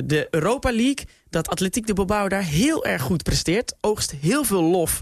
de Europa League dat Atletiek de Bilbao daar heel erg goed presteert. Oogst heel veel lof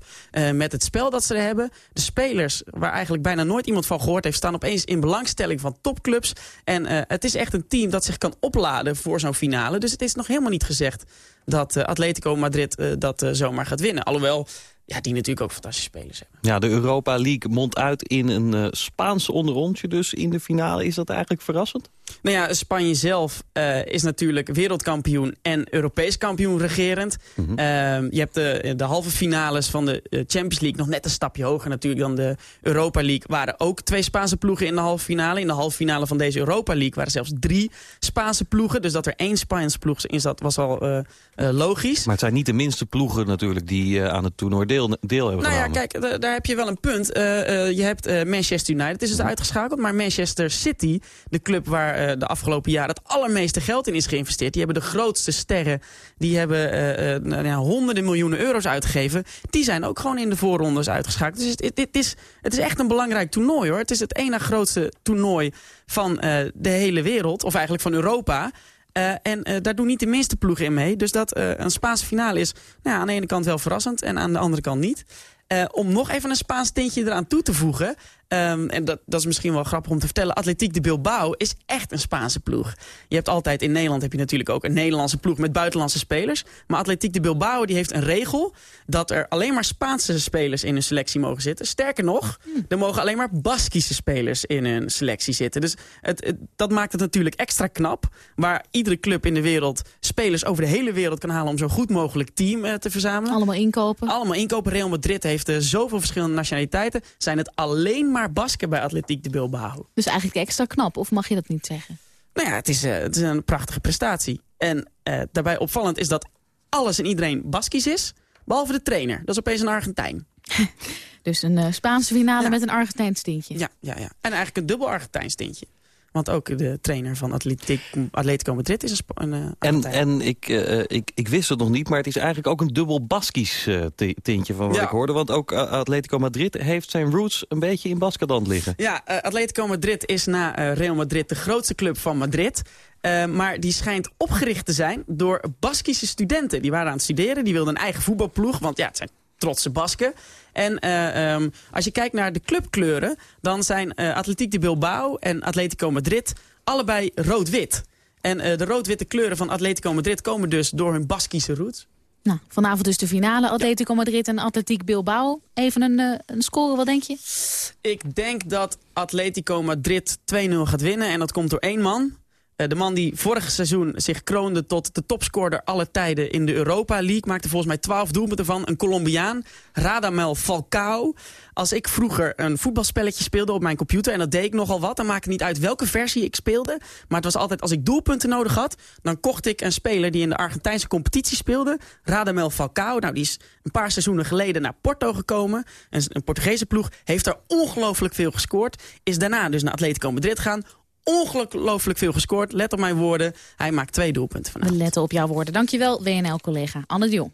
met het spel dat ze er hebben. De spelers, waar eigenlijk bijna nooit iemand van gehoord heeft... staan opeens in belangstelling van topclubs. En het is echt een team dat zich kan opladen voor zo'n finale. Dus het is nog helemaal niet gezegd dat Atletico Madrid dat zomaar gaat winnen. Alhoewel ja, die natuurlijk ook fantastische spelers hebben. Ja, de Europa League mondt uit in een uh, Spaanse onderrondje dus in de finale. Is dat eigenlijk verrassend? Nou ja, Spanje zelf uh, is natuurlijk wereldkampioen en Europees kampioen regerend. Mm -hmm. uh, je hebt de, de halve finales van de Champions League nog net een stapje hoger natuurlijk dan de Europa League. Waren ook twee Spaanse ploegen in de halve finale. In de halve finale van deze Europa League waren zelfs drie Spaanse ploegen. Dus dat er één Spaanse ploeg in zat was al uh, logisch. Maar het zijn niet de minste ploegen natuurlijk die aan het toernooi deel, deel hebben nou genomen. ja, kijk, daar heb je wel een punt. je hebt Manchester United is dus uitgeschakeld. Maar Manchester City, de club waar waar de afgelopen jaren het allermeeste geld in is geïnvesteerd. Die hebben de grootste sterren, die hebben nou ja, honderden miljoenen euro's uitgegeven. Die zijn ook gewoon in de voorrondes uitgeschakeld. Dus het, is, het is echt een belangrijk toernooi hoor. Het is het ene grootste toernooi van de hele wereld, of eigenlijk van Europa. En daar doen niet de minste ploegen in mee. Dus dat een Spaanse finale is nou ja, aan de ene kant wel verrassend en aan de andere kant niet. om nog even een Spaans tintje eraan toe te voegen. Um, en dat, dat is misschien wel grappig om te vertellen. Atletiek de Bilbao is echt een Spaanse ploeg. Je hebt altijd in Nederland heb je natuurlijk ook een Nederlandse ploeg met buitenlandse spelers. Maar Atletiek de Bilbao die heeft een regel dat er alleen maar Spaanse spelers in hun selectie mogen zitten. Sterker nog, er mogen alleen maar Baskische spelers in hun selectie zitten. Dus het, het, dat maakt het natuurlijk extra knap. Waar iedere club in de wereld spelers over de hele wereld kan halen om zo goed mogelijk team uh, te verzamelen. Allemaal inkopen. Allemaal inkopen. Real Madrid heeft uh, zoveel verschillende nationaliteiten. Zijn het alleen maar maar Basken bij Atletiek de Bilbao. Dus eigenlijk extra knap, of mag je dat niet zeggen? Nou ja, het is, uh, het is een prachtige prestatie. En uh, daarbij opvallend is dat alles en iedereen Baskisch is, behalve de trainer. Dat is opeens een Argentijn. <laughs> dus een uh, Spaanse finale ja. met een Argentijns tintje. Ja, ja, ja. En eigenlijk een dubbel Argentijns tintje. Want ook de trainer van Atletico, Atletico Madrid is een, een En, en ik, uh, ik, ik wist het nog niet, maar het is eigenlijk ook een dubbel Baskisch uh, tintje van wat ja. ik hoorde. Want ook Atletico Madrid heeft zijn roots een beetje in Baskeland liggen. Ja, Atletico Madrid is na Real Madrid de grootste club van Madrid. maar die schijnt opgericht te zijn door Baskische studenten. Die waren aan het studeren, die wilden een eigen voetbalploeg. Want ja, het zijn trotse Basken. En uh, um, als je kijkt naar de clubkleuren... dan zijn uh, Atletiek de Bilbao en Atletico Madrid allebei rood-wit. En uh, de rood-witte kleuren van Atletico Madrid komen dus door hun Baskische roots. Nou, vanavond dus de finale. Atletico ja. Madrid en Atletiek Bilbao. Even een, uh, een score, wat denk je? Ik denk dat Atletico Madrid 2-0 gaat winnen. En dat komt door één man. De man die vorig seizoen zich kroonde tot de topscorer aller tijden in de Europa League... maakte volgens mij 12 doelpunten van een Colombiaan, Radamel Falcao. Als ik vroeger een voetbalspelletje speelde op mijn computer... en dat deed ik nogal wat, dan maakte niet uit welke versie ik speelde... maar het was altijd als ik doelpunten nodig had... dan kocht ik een speler die in de Argentijnse competitie speelde... Radamel Falcao, nou die is een paar seizoenen geleden naar Porto gekomen... en een Portugese ploeg heeft er ongelooflijk veel gescoord... is daarna dus naar Atletico Madrid gaan ongelooflijk veel gescoord. Let op mijn woorden. Hij maakt twee doelpunten vanavond. We letten op jouw woorden. Dankjewel, WNL-collega Anne de Jong.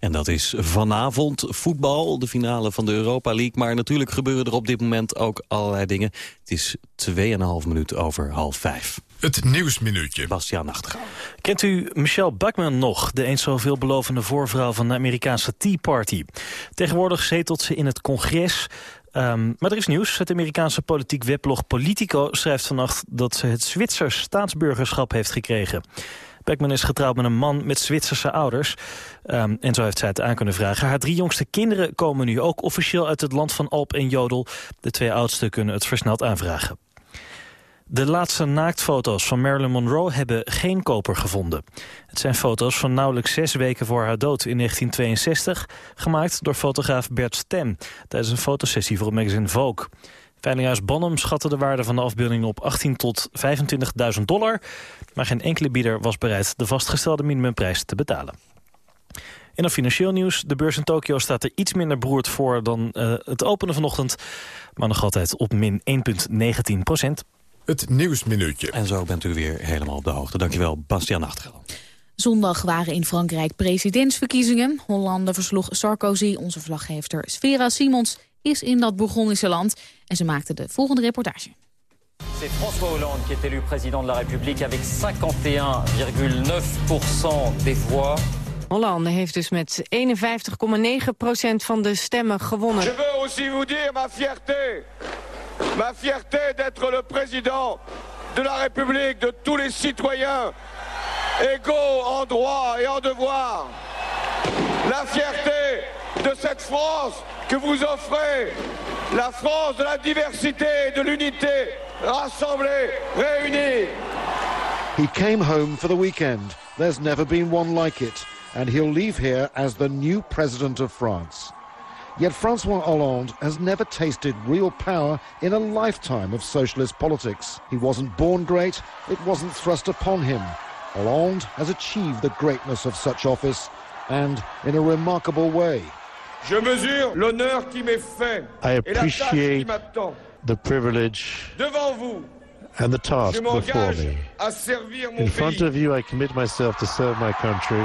En dat is vanavond voetbal, de finale van de Europa League. Maar natuurlijk gebeuren er op dit moment ook allerlei dingen. Het is 2,5 minuten over half vijf. Het Nieuwsminuutje. Bastiaan Nachtegaal. Kent u Michelle Bachmann nog, de eens zo veelbelovende voorvrouw van de Amerikaanse Tea Party? Tegenwoordig zetelt ze in het congres Um, maar er is nieuws. Het Amerikaanse politiek weblog Politico schrijft vannacht... dat ze het Zwitsers staatsburgerschap heeft gekregen. Beckman is getrouwd met een man met Zwitserse ouders. Um, en zo heeft zij het aan kunnen vragen. Haar drie jongste kinderen komen nu ook officieel uit het land van Alp en Jodel. De twee oudsten kunnen het versneld aanvragen. De laatste naaktfoto's van Marilyn Monroe hebben geen koper gevonden. Het zijn foto's van nauwelijks zes weken voor haar dood in 1962... gemaakt door fotograaf Bert Stem tijdens een fotosessie voor het magazine Vogue. Veilinghuis Bonham schatte de waarde van de afbeelding op 18 tot 25.000 dollar... maar geen enkele bieder was bereid de vastgestelde minimumprijs te betalen. En dan financieel nieuws. De beurs in Tokio staat er iets minder beroerd voor dan uh, het openen vanochtend. Maar nog altijd op min 1,19 procent. Het Nieuwsminuutje. En zo bent u weer helemaal op de hoogte. Dankjewel, Bastiaan Nachtegaal. Zondag waren in Frankrijk presidentsverkiezingen. Hollande versloeg Sarkozy. Onze verslaggever Sfera Simons is in dat Bourgondische land. En ze maakte de volgende reportage. C'est François Hollande qui est élu président de la République avec 51,9% des voix. Hollande heeft dus met 51,9% van de stemmen gewonnen. Je veux aussi vous dire ma fierté ma fierté d'être le président de la République de tous les citoyens égaux en droit et en devoir. La fierté de cette France que vous offrez, la France de la diversité et de l'unité, rassemblée, réunie. He came home for the weekend. There's never been one like it. And he'll leave here as the new president of France. Yet Francois Hollande has never tasted real power in a lifetime of socialist politics. He wasn't born great, it wasn't thrust upon him. Hollande has achieved the greatness of such office, and in a remarkable way. Je mesure l'honneur qui m'est fait I appreciate et la the privilege devant vous and the task Je before me. à servir mon In front pays of you, I commit myself to serve my country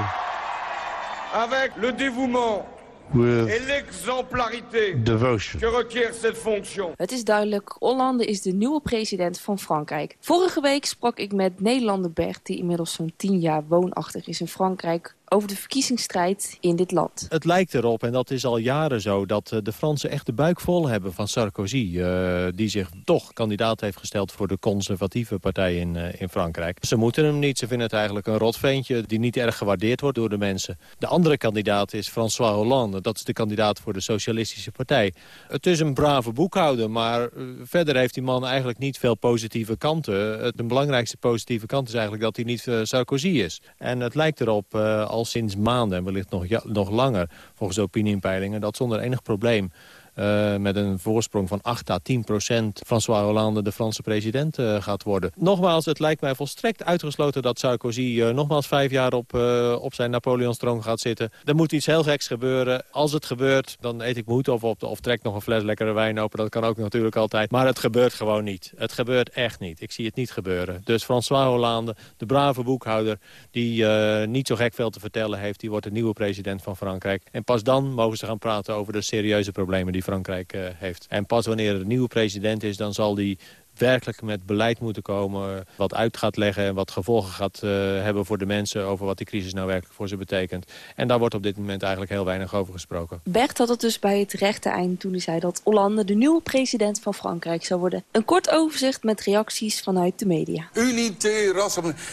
avec le dévouement with devotion. que requiert cette fonction. Het is duidelijk, Hollande is de nieuwe president van Frankrijk. Vorige week sprak ik met Nederlander Bert, die inmiddels zo'n tien jaar woonachtig is in Frankrijk, over de verkiezingsstrijd in dit land. Het lijkt erop, en dat is al jaren zo, dat eh, de Fransen echt de buik vol hebben van Sarkozy. eh, die zich toch kandidaat heeft gesteld voor de conservatieve partij in, eh, in Frankrijk. Ze moeten hem niet, ze vinden het eigenlijk een rotventje die niet erg gewaardeerd wordt door de mensen. De andere kandidaat is François Hollande, dat is de kandidaat voor de Socialistische Partij. Het is een brave boekhouder, maar verder heeft die man eigenlijk niet veel positieve kanten. De belangrijkste positieve kant is eigenlijk dat hij niet Sarkozy is. En het lijkt erop, eh, al sinds maanden en wellicht nog, ja, nog langer, volgens opiniepeilingen, dat zonder enig probleem eh, met een voorsprong van 8 à 10 procent François Hollande de Franse president eh, gaat worden. Nogmaals, het lijkt mij volstrekt uitgesloten dat Sarkozy eh, nogmaals vijf jaar op, op zijn Napoleonstroon gaat zitten. Er moet iets heel geks gebeuren. Als het gebeurt, dan eet ik mijn hoed of, of, trek nog een fles lekkere wijn open. Dat kan ook natuurlijk altijd. Maar het gebeurt gewoon niet. Het gebeurt echt niet. Ik zie het niet gebeuren. Dus François Hollande, de brave boekhouder... die niet zo gek veel te vertellen heeft... die wordt de nieuwe president van Frankrijk. En pas dan mogen ze gaan praten over de serieuze problemen die Frankrijk eh, heeft. En pas wanneer er een nieuwe president is, dan zal die werkelijk met beleid moeten komen... wat uit gaat leggen en wat gevolgen gaat eh, hebben voor de mensen... over wat die crisis nou werkelijk voor ze betekent. En daar wordt op dit moment eigenlijk heel weinig over gesproken. Bert had het dus bij het rechte eind toen hij zei dat Hollande de nieuwe president van Frankrijk zou worden. Een kort overzicht met reacties vanuit de media. Unité, rassemblement.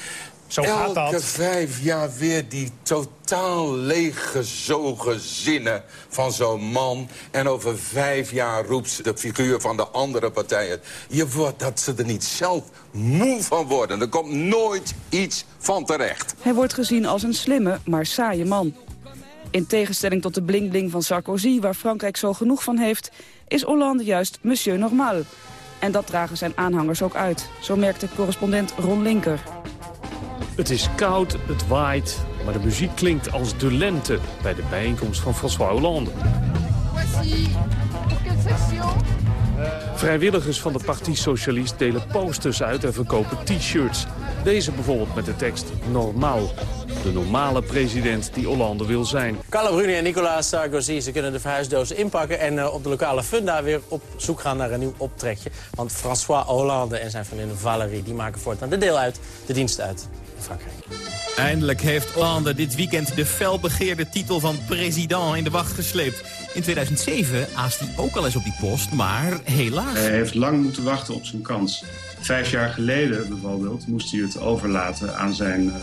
Zo gaat dat. Elke vijf jaar weer die totaal leeggezogen zinnen van zo'n man. En over vijf jaar roept de figuur van de andere partijen. Je wordt dat ze er niet zelf moe van worden. Er komt nooit iets van terecht. Hij wordt gezien als een slimme, maar saaie man. In tegenstelling tot de bling-bling van Sarkozy, waar Frankrijk zo genoeg van heeft... is Hollande juist monsieur normal. En dat dragen zijn aanhangers ook uit. Zo merkte correspondent Ron Linker. Het is koud, het waait, maar de muziek klinkt als de lente... bij de bijeenkomst van François Hollande. Vrijwilligers van de Parti Socialist delen posters uit en verkopen t-shirts. Deze bijvoorbeeld met de tekst Normaal. De normale president die Hollande wil zijn. Carla Bruni en Nicolas Sarkozy, ze kunnen de verhuisdozen inpakken... en eh, op de lokale funda weer op zoek gaan naar een nieuw optrekje. Want François Hollande en zijn vriendin Valérie... die maken voortaan de deel uit, de dienst uit in Frankrijk. Eindelijk heeft Hollande dit weekend de felbegeerde titel van president in de wacht gesleept. In 2007 aast hij ook al eens op die post, maar helaas. Hij heeft lang moeten wachten op zijn kans. Vijf jaar geleden bijvoorbeeld moest hij het overlaten aan zijn eh,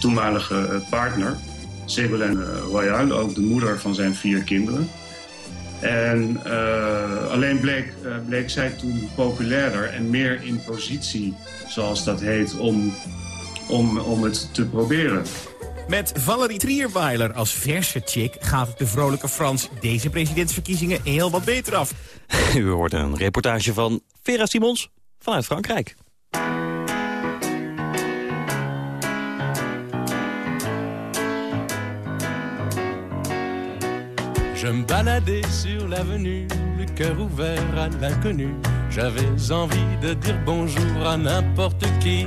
toenmalige eh, partner, Ségolène eh, Royal, ook de moeder van zijn vier kinderen. En alleen bleek, bleek zij toen populairder en meer in positie, zoals dat heet, om, om, om het te proberen. Met Valerie Trierweiler als verse chick gaat het de vrolijke Frans deze presidentsverkiezingen heel wat beter af. <laughs> U hoort een reportage van Vera Simons vanuit Frankrijk. Je me baladais sur l'avenue, le cœur ouvert à l'inconnu. J'avais envie de dire bonjour à n'importe qui,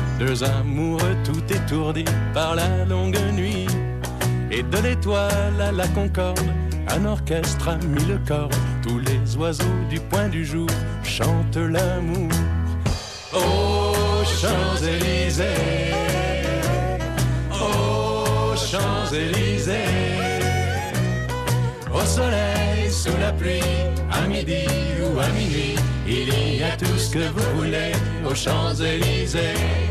deux amoureux tout étourdis par la longue nuit. Et de l'étoile à la concorde, un orchestre a mis le corps. Tous les oiseaux du point du jour chantent l'amour. Aux Champs-Élysées, aux Champs-Élysées, au soleil, sous la pluie, à midi ou à minuit, il y a tout ce que vous voulez aux Champs-Élysées.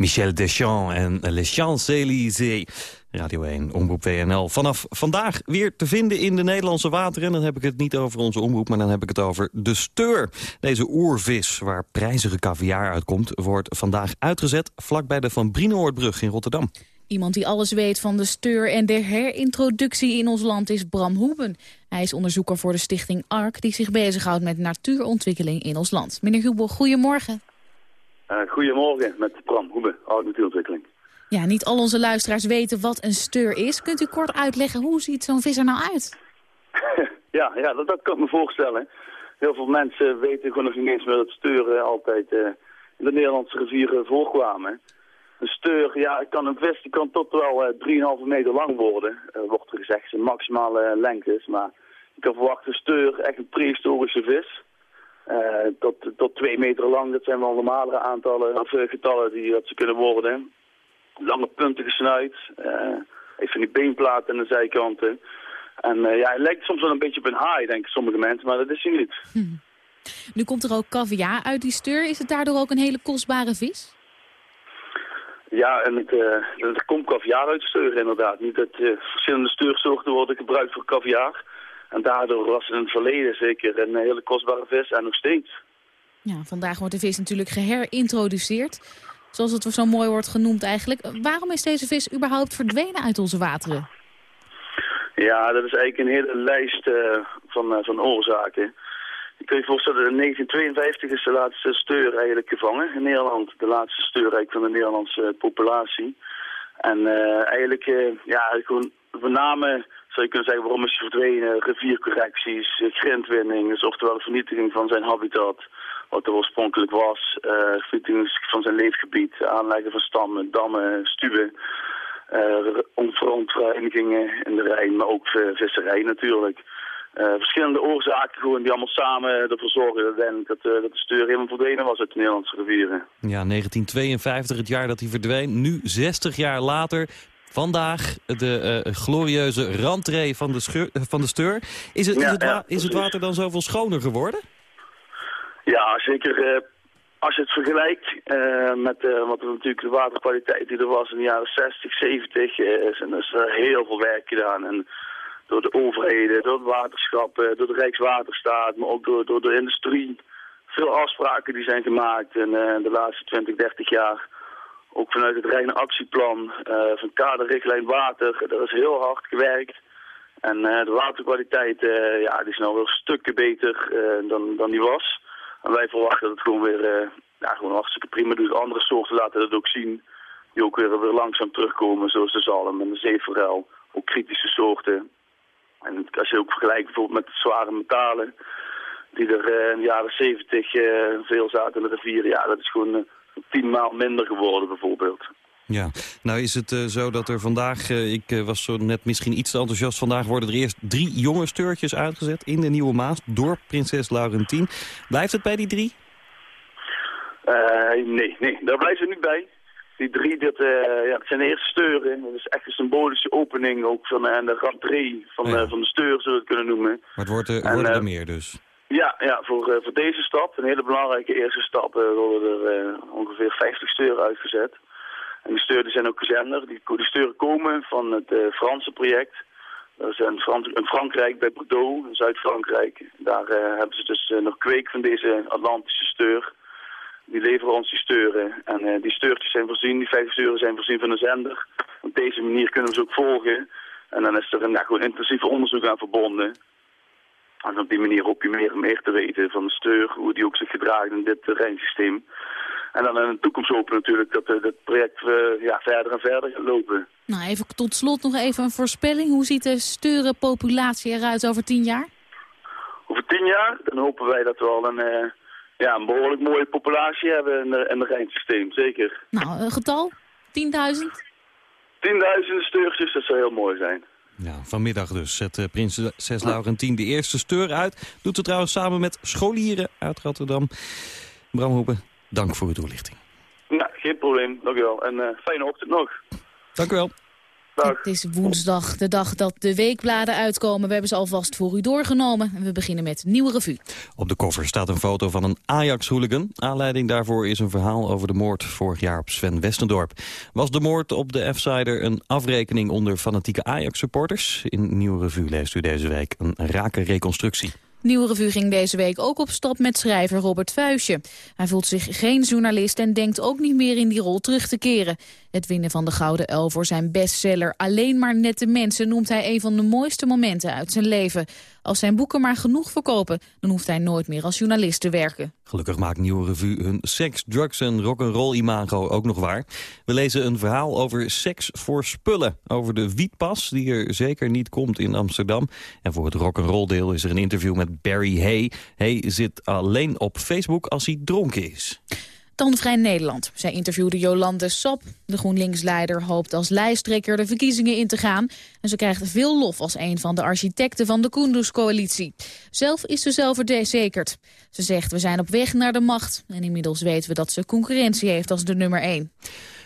Michel Deschamps en Les Champs-Élysées. Radio 1, Omroep WNL. Vanaf vandaag weer te vinden in de Nederlandse wateren. Dan heb ik het niet over onze omroep, maar dan heb ik het over de steur. Deze oervis, waar prijzige caviar uitkomt... wordt vandaag uitgezet vlakbij de Van Brienoordbrug in Rotterdam. Iemand die alles weet van de steur en de herintroductie in ons land is Bram Hoeben. Hij is onderzoeker voor de stichting ARK... die zich bezighoudt met natuurontwikkeling in ons land. Meneer Huben, goedemorgen. Uh, goedemorgen, met Bram Hoeben, oud natuurontwikkeling. Ja, niet al onze luisteraars weten wat een steur is. Kunt u kort uitleggen, hoe ziet zo'n vis er nou uit? <laughs> ja, ja dat, dat kan ik me voorstellen. Heel veel mensen weten gewoon nog niet eens meer dat steuren altijd uh, in de Nederlandse rivieren voorkwamen. Een steur, ja, kan een vis die kan tot wel uh, 3,5 meter lang worden, uh, wordt er gezegd. Zijn maximale lengte is, maar je kan verwachten een steur, echt een prehistorische vis. Uh, tot, tot twee meter lang, dat zijn wel normale aantallen, of uh, getallen die dat ze kunnen worden. Lange puntige snuit, uh, even die beenplaten aan de zijkanten. En ja, hij lijkt soms wel een beetje op een haai, denken sommige mensen, maar dat is hij niet. Hm. Nu komt er ook caviar uit die steur. Is het daardoor ook een hele kostbare vis? Ja, en het, er komt caviar uit de steur inderdaad. Niet dat verschillende steursoorten worden gebruikt voor caviar. En daardoor was het in het verleden zeker een hele kostbare vis en nog steeds. Ja, vandaag wordt de vis natuurlijk geherintroduceerd. Zoals het zo mooi wordt genoemd eigenlijk. Waarom is deze vis überhaupt verdwenen uit onze wateren? Ja, dat is eigenlijk een hele lijst uh, van, uh, van oorzaken. Je kunt je voorstellen, in 1952 is de laatste steur eigenlijk gevangen in Nederland. De laatste steur eigenlijk van de Nederlandse populatie. En uh, eigenlijk, ja, gewoon met name zou je kunnen zeggen, waarom is hij verdwenen? Riviercorrecties, grindwinning, dus oftewel de vernietiging van zijn habitat, wat er oorspronkelijk was. Uh, vernietiging van zijn leefgebied, aanleggen van stammen, dammen, stuwen, uh, verontreinigingen in de Rijn, maar ook visserij natuurlijk. Verschillende oorzaken gewoon die allemaal samen ervoor zorgen uiteindelijk dat, dat de steur helemaal verdwenen was uit de Nederlandse rivieren. Ja, 1952, het jaar dat hij verdween. Nu, 60 jaar later, Vandaag de uh, glorieuze rentree van de, scheur, van de steur. Is het, ja, is, het ja, is het water dan zoveel schoner geworden? Ja, zeker. Uh, als je het vergelijkt met wat natuurlijk de waterkwaliteit die er was in de jaren 60, 70, is, en is er heel veel werk gedaan. En door de overheden, door het waterschap, door de Rijkswaterstaat, maar ook door, door de industrie. Veel afspraken die zijn gemaakt in de laatste 20, 30 jaar. Ook vanuit het reine actieplan uh, van kaderrichtlijn water. Dat is heel hard gewerkt. En uh, de waterkwaliteit uh, ja, die is nou wel stukken beter dan, dan die was. En wij verwachten dat het gewoon weer ja, gewoon hartstikke prima doet. Andere soorten laten dat ook zien. Die ook weer, weer langzaam terugkomen, zoals de zalm en de zeeforel. Ook kritische soorten. En als je ook vergelijkt bijvoorbeeld met de zware metalen... die er in de jaren zeventig veel zaten in de rivieren. Ja, dat is gewoon tien maal minder geworden bijvoorbeeld. Ja, nou is het uh, zo dat er vandaag, uh, ik uh, was zo net misschien iets te enthousiast... vandaag worden er eerst drie jonge steurtjes uitgezet in de Nieuwe Maas... door prinses Laurentien. Blijft het bij die drie? nee, nee, daar blijft het niet bij. Die drie, dat, ja, dat zijn de eerste steuren. Dat is echt een symbolische opening ook van de rentree van, ja. van de steur, zullen we het kunnen noemen. Maar het wordt er, en, worden er meer dus? Ja, ja voor, uh, voor deze stap, een hele belangrijke eerste stap, uh, worden er uh, ongeveer 50 steuren uitgezet. En die steuren zijn ook gezender. Die, die steuren komen van het Franse project. Dat is Frans in Frankrijk, bij Bordeaux, Zuid-Frankrijk. Daar hebben ze dus nog kweek van deze Atlantische steur. die leveren ons die steuren. En eh, die steurtjes zijn voorzien, die vijf steuren zijn voorzien van een zender. Op deze manier kunnen we ze ook volgen. En dan is er een ja, gewoon intensief onderzoek aan verbonden. En op die manier hoop je meer en meer te weten van de steur, hoe die ook zich gedraagt in dit terreinsysteem. En dan in de toekomst hopen natuurlijk dat het project uh, ja, verder en verder gaat lopen. Nou, even tot slot nog even een voorspelling. Hoe ziet de steurenpopulatie eruit over tien jaar? Over tien jaar? Dan hopen wij dat we al een, uh, ja, een behoorlijk mooie populatie hebben in, in het Rijnsysteem, zeker. Nou, een getal? 10.000? 10.000 steurtjes, dat zou heel mooi zijn. Ja, vanmiddag dus zet uh, prinses Laurentien de eerste steur uit. Doet ze trouwens samen met scholieren uit Rotterdam. Bram Hoepen, dank voor uw toelichting. Nou, geen probleem. Dank u wel. En uh, fijne ochtend nog. Dank u wel. Dag. Het is woensdag, de dag dat de weekbladen uitkomen. We hebben ze alvast voor u doorgenomen. En we beginnen met Nieuwe Revue. Op de cover staat een foto van een Ajax-hooligan. Aanleiding daarvoor is een verhaal over de moord vorig jaar op Sven Westendorp. Was de moord op de F-sider een afrekening onder fanatieke Ajax-supporters? In Nieuwe Revue leest u deze week een rake reconstructie. Nieuwe Revue ging deze week ook op stap met schrijver Robert Vuijsje. Hij voelt zich geen journalist en denkt ook niet meer in die rol terug te keren. Het winnen van de Gouden Uil voor zijn bestseller Alleen maar nette mensen noemt hij een van de mooiste momenten uit zijn leven. Als zijn boeken maar genoeg verkopen, dan hoeft hij nooit meer als journalist te werken. Gelukkig maakt Nieuwe Revue hun seks, drugs en rock'n'roll imago ook nog waar. We lezen een verhaal over seks voor spullen. Over de wietpas, die er zeker niet komt in Amsterdam. En voor het rock'n'roll deel is er een interview met Barry Hay. Hij zit alleen op Facebook als hij dronken is. Dan Vrij Nederland. Zij interviewde Jolande Sap. De GroenLinks-leider hoopt als lijsttrekker de verkiezingen in te gaan. En ze krijgt veel lof als een van de architecten van de Koenders-coalitie. Zelf is ze zelfverzekerd. Ze zegt, we zijn op weg naar de macht. En inmiddels weten we dat ze concurrentie heeft als de nummer 1.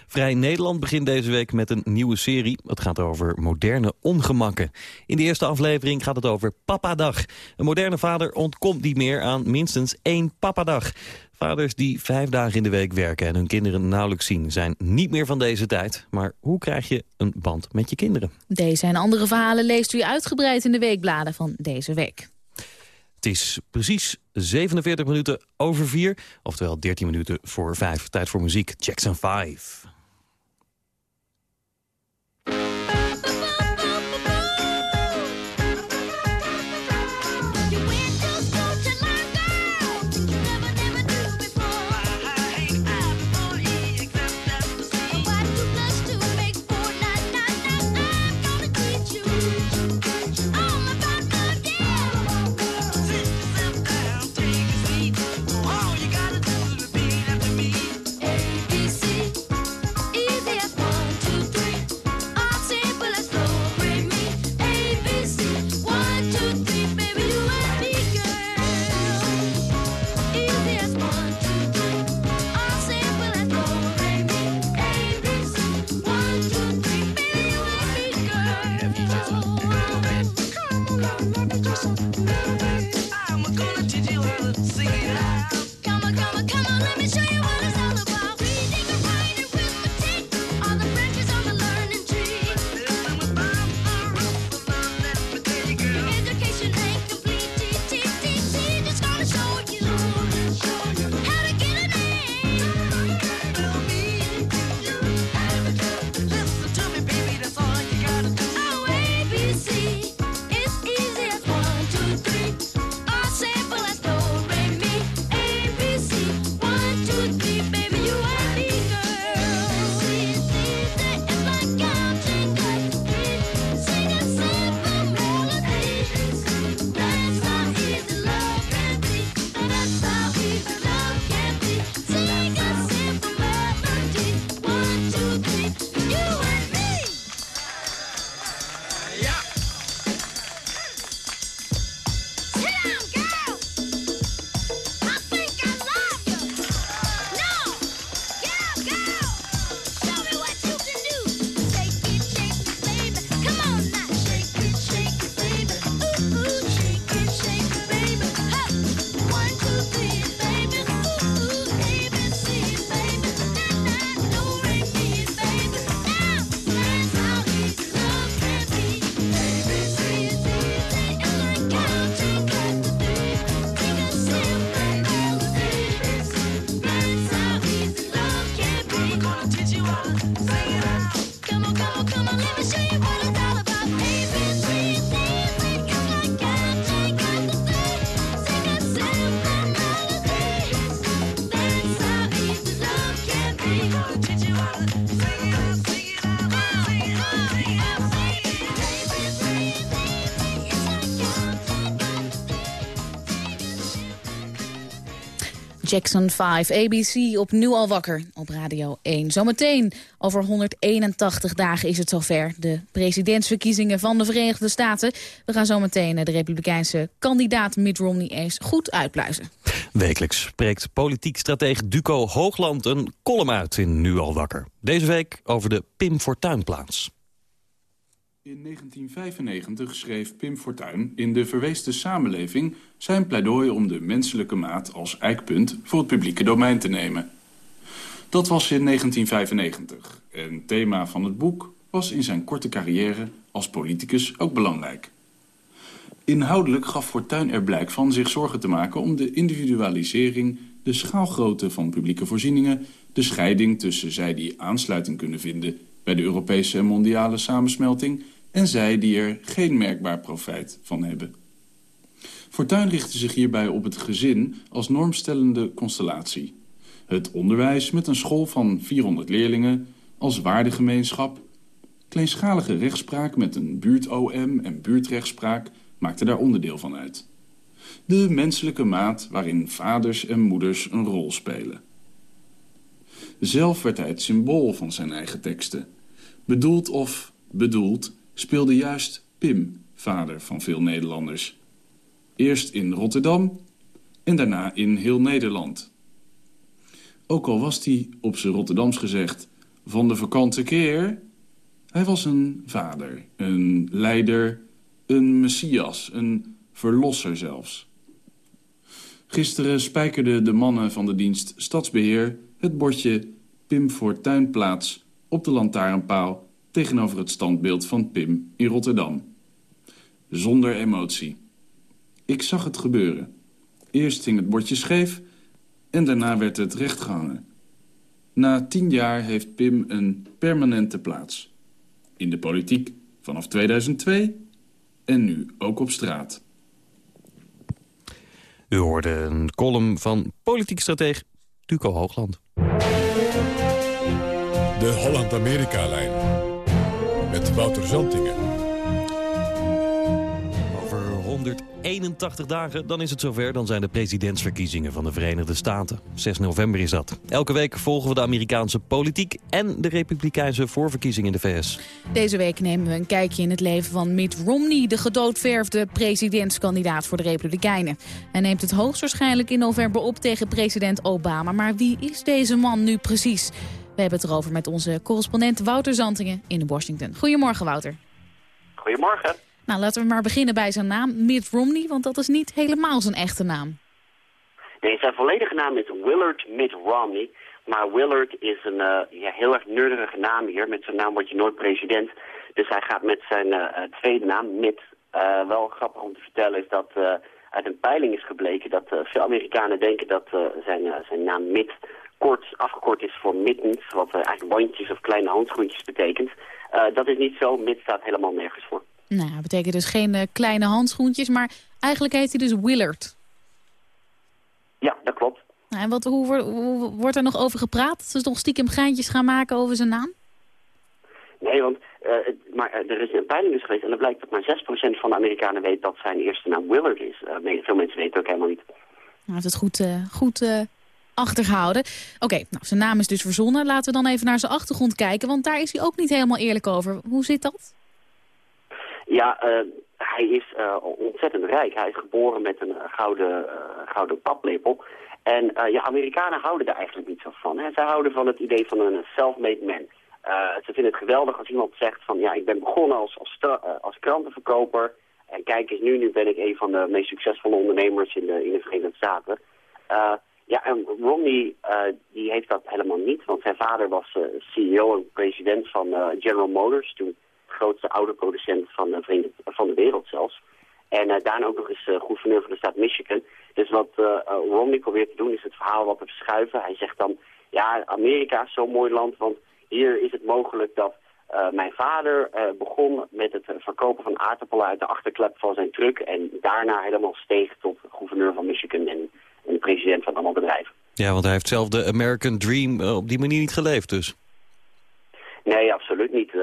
Vrij Nederland begint deze week met een nieuwe serie. Het gaat over moderne ongemakken. In de eerste aflevering gaat het over Papadag. Een moderne vader ontkomt niet meer aan minstens één Papadag. Vaders die vijf dagen in de week werken en hun kinderen nauwelijks zien... zijn niet meer van deze tijd. Maar hoe krijg je een band met je kinderen? Deze en andere verhalen leest u uitgebreid in de weekbladen van deze week. Het is precies 47 minuten over 4, oftewel 13 minuten voor 5. Tijd voor muziek, Jackson 5. Jackson 5, ABC, opnieuw al wakker op Radio 1. Zometeen, over 181 dagen is het zover. De presidentsverkiezingen van de Verenigde Staten. We gaan zometeen de republikeinse kandidaat Mitt Romney eens goed uitpluizen. Wekelijks spreekt politiek stratege Duco Hoogland een column uit in Nu al wakker. Deze week over de Pim Fortuynplaats. In 1995 schreef Pim Fortuyn in De Verweeste Samenleving... zijn pleidooi om de menselijke maat als eikpunt voor het publieke domein te nemen. Dat was in 1995 en thema van het boek was in zijn korte carrière als politicus ook belangrijk. Inhoudelijk gaf Fortuyn er blijk van zich zorgen te maken om de individualisering, de schaalgrootte van publieke voorzieningen, de scheiding tussen zij die aansluiting kunnen vinden bij de Europese en mondiale samensmelting en zij die er geen merkbaar profijt van hebben. Fortuyn richtte zich hierbij op het gezin als normstellende constellatie. Het onderwijs met een school van 400 leerlingen als waardegemeenschap. Kleinschalige rechtspraak met een buurt-OM en buurtrechtspraak maakte daar onderdeel van uit. De menselijke maat waarin vaders en moeders een rol spelen. Zelf werd hij het symbool van zijn eigen teksten. Bedoeld of bedoeld speelde juist Pim, vader van veel Nederlanders. Eerst in Rotterdam en daarna in heel Nederland. Ook al was hij, op zijn Rotterdams gezegd, van de vakante keer... hij was een vader, een leider, een messias, een verlosser zelfs. Gisteren spijkerden de mannen van de dienst Stadsbeheer... het bordje Pim Fortuynplaats op de lantaarnpaal tegenover het standbeeld van Pim in Rotterdam. Zonder emotie. Ik zag het gebeuren. Eerst hing het bordje scheef en daarna werd het recht gehangen. Na tien jaar heeft Pim een permanente plaats. In de politiek vanaf 2002 en nu ook op straat. U hoorde een column van politiek stratege Duco Hoogland. De Holland-Amerika-lijn met Wouter Zantingen. Over 181 dagen, dan is het zover. Dan zijn de presidentsverkiezingen van de Verenigde Staten. 6 november is dat. Elke week volgen we de Amerikaanse politiek... en de republikeinse voorverkiezingen in de VS. Deze week nemen we een kijkje in het leven van Mitt Romney... de gedoodverfde presidentskandidaat voor de Republikeinen. Hij neemt het hoogstwaarschijnlijk in november op tegen president Obama. Maar wie is deze man nu precies? We hebben het erover met onze correspondent Wouter Zantingen in Washington. Goedemorgen, Wouter. Goedemorgen. Nou, laten we maar beginnen bij zijn naam, Mitt Romney, want dat is niet helemaal zijn echte naam. Nee, zijn volledige naam is Willard Mitt Romney. Maar Willard is een uh, ja, heel erg nerdige naam hier. Met zijn naam word je nooit president. Dus hij gaat met zijn uh, tweede naam, Mitt. Uh, wel grappig om te vertellen is dat uit een peiling is gebleken dat veel Amerikanen denken dat zijn, zijn naam Mitt kort afgekort is voor mittens, wat eigenlijk bandjes of kleine handschoentjes betekent. dat is niet zo, Mitt staat helemaal nergens voor. Nou, dat betekent dus geen uh, kleine handschoentjes, maar eigenlijk heet hij dus Willard. Ja, dat klopt. Nou, en wat, hoe, hoe, wordt er nog over gepraat? Ze nog stiekem geintjes gaan maken over zijn naam? Nee, want uh, maar, er is een peiling dus geweest en er blijkt dat maar 6% van de Amerikanen weet dat zijn eerste naam Willard is. Uh, veel mensen weten het ook helemaal niet. Nou, heeft het goed, goed achtergehouden. Oké, nou, zijn naam is dus verzonnen. Laten we dan even naar zijn achtergrond kijken, want daar is hij ook niet helemaal eerlijk over. Hoe zit dat? Ja, uh, hij is uh, ontzettend rijk. Hij is geboren met een uh, gouden, gouden paplepel. En ja, Amerikanen houden er eigenlijk niet zo van. Hè. Zij houden van het idee van een self-made man. ze vinden het geweldig als iemand zegt van... ja, ik ben begonnen als, als, als krantenverkoper... en kijk eens nu, nu ben ik een van de meest succesvolle ondernemers in de, in de Verenigde Staten... Ja, en Romney die heeft dat helemaal niet, want zijn vader was CEO en president van General Motors toen grootste autoproducent van de, van de wereld zelfs. En daarna ook nog eens gouverneur van de staat Michigan. Dus wat Romney probeert te doen is het verhaal wat te verschuiven. Hij zegt dan, ja, Amerika is zo'n mooi land, want hier is het mogelijk dat mijn vader begon met het verkopen van aardappelen uit de achterklep van zijn truck. En daarna helemaal steeg tot gouverneur van Michigan en president van allemaal bedrijven. Ja, want hij heeft zelf de American Dream op die manier niet geleefd dus. Nee, absoluut niet. Uh,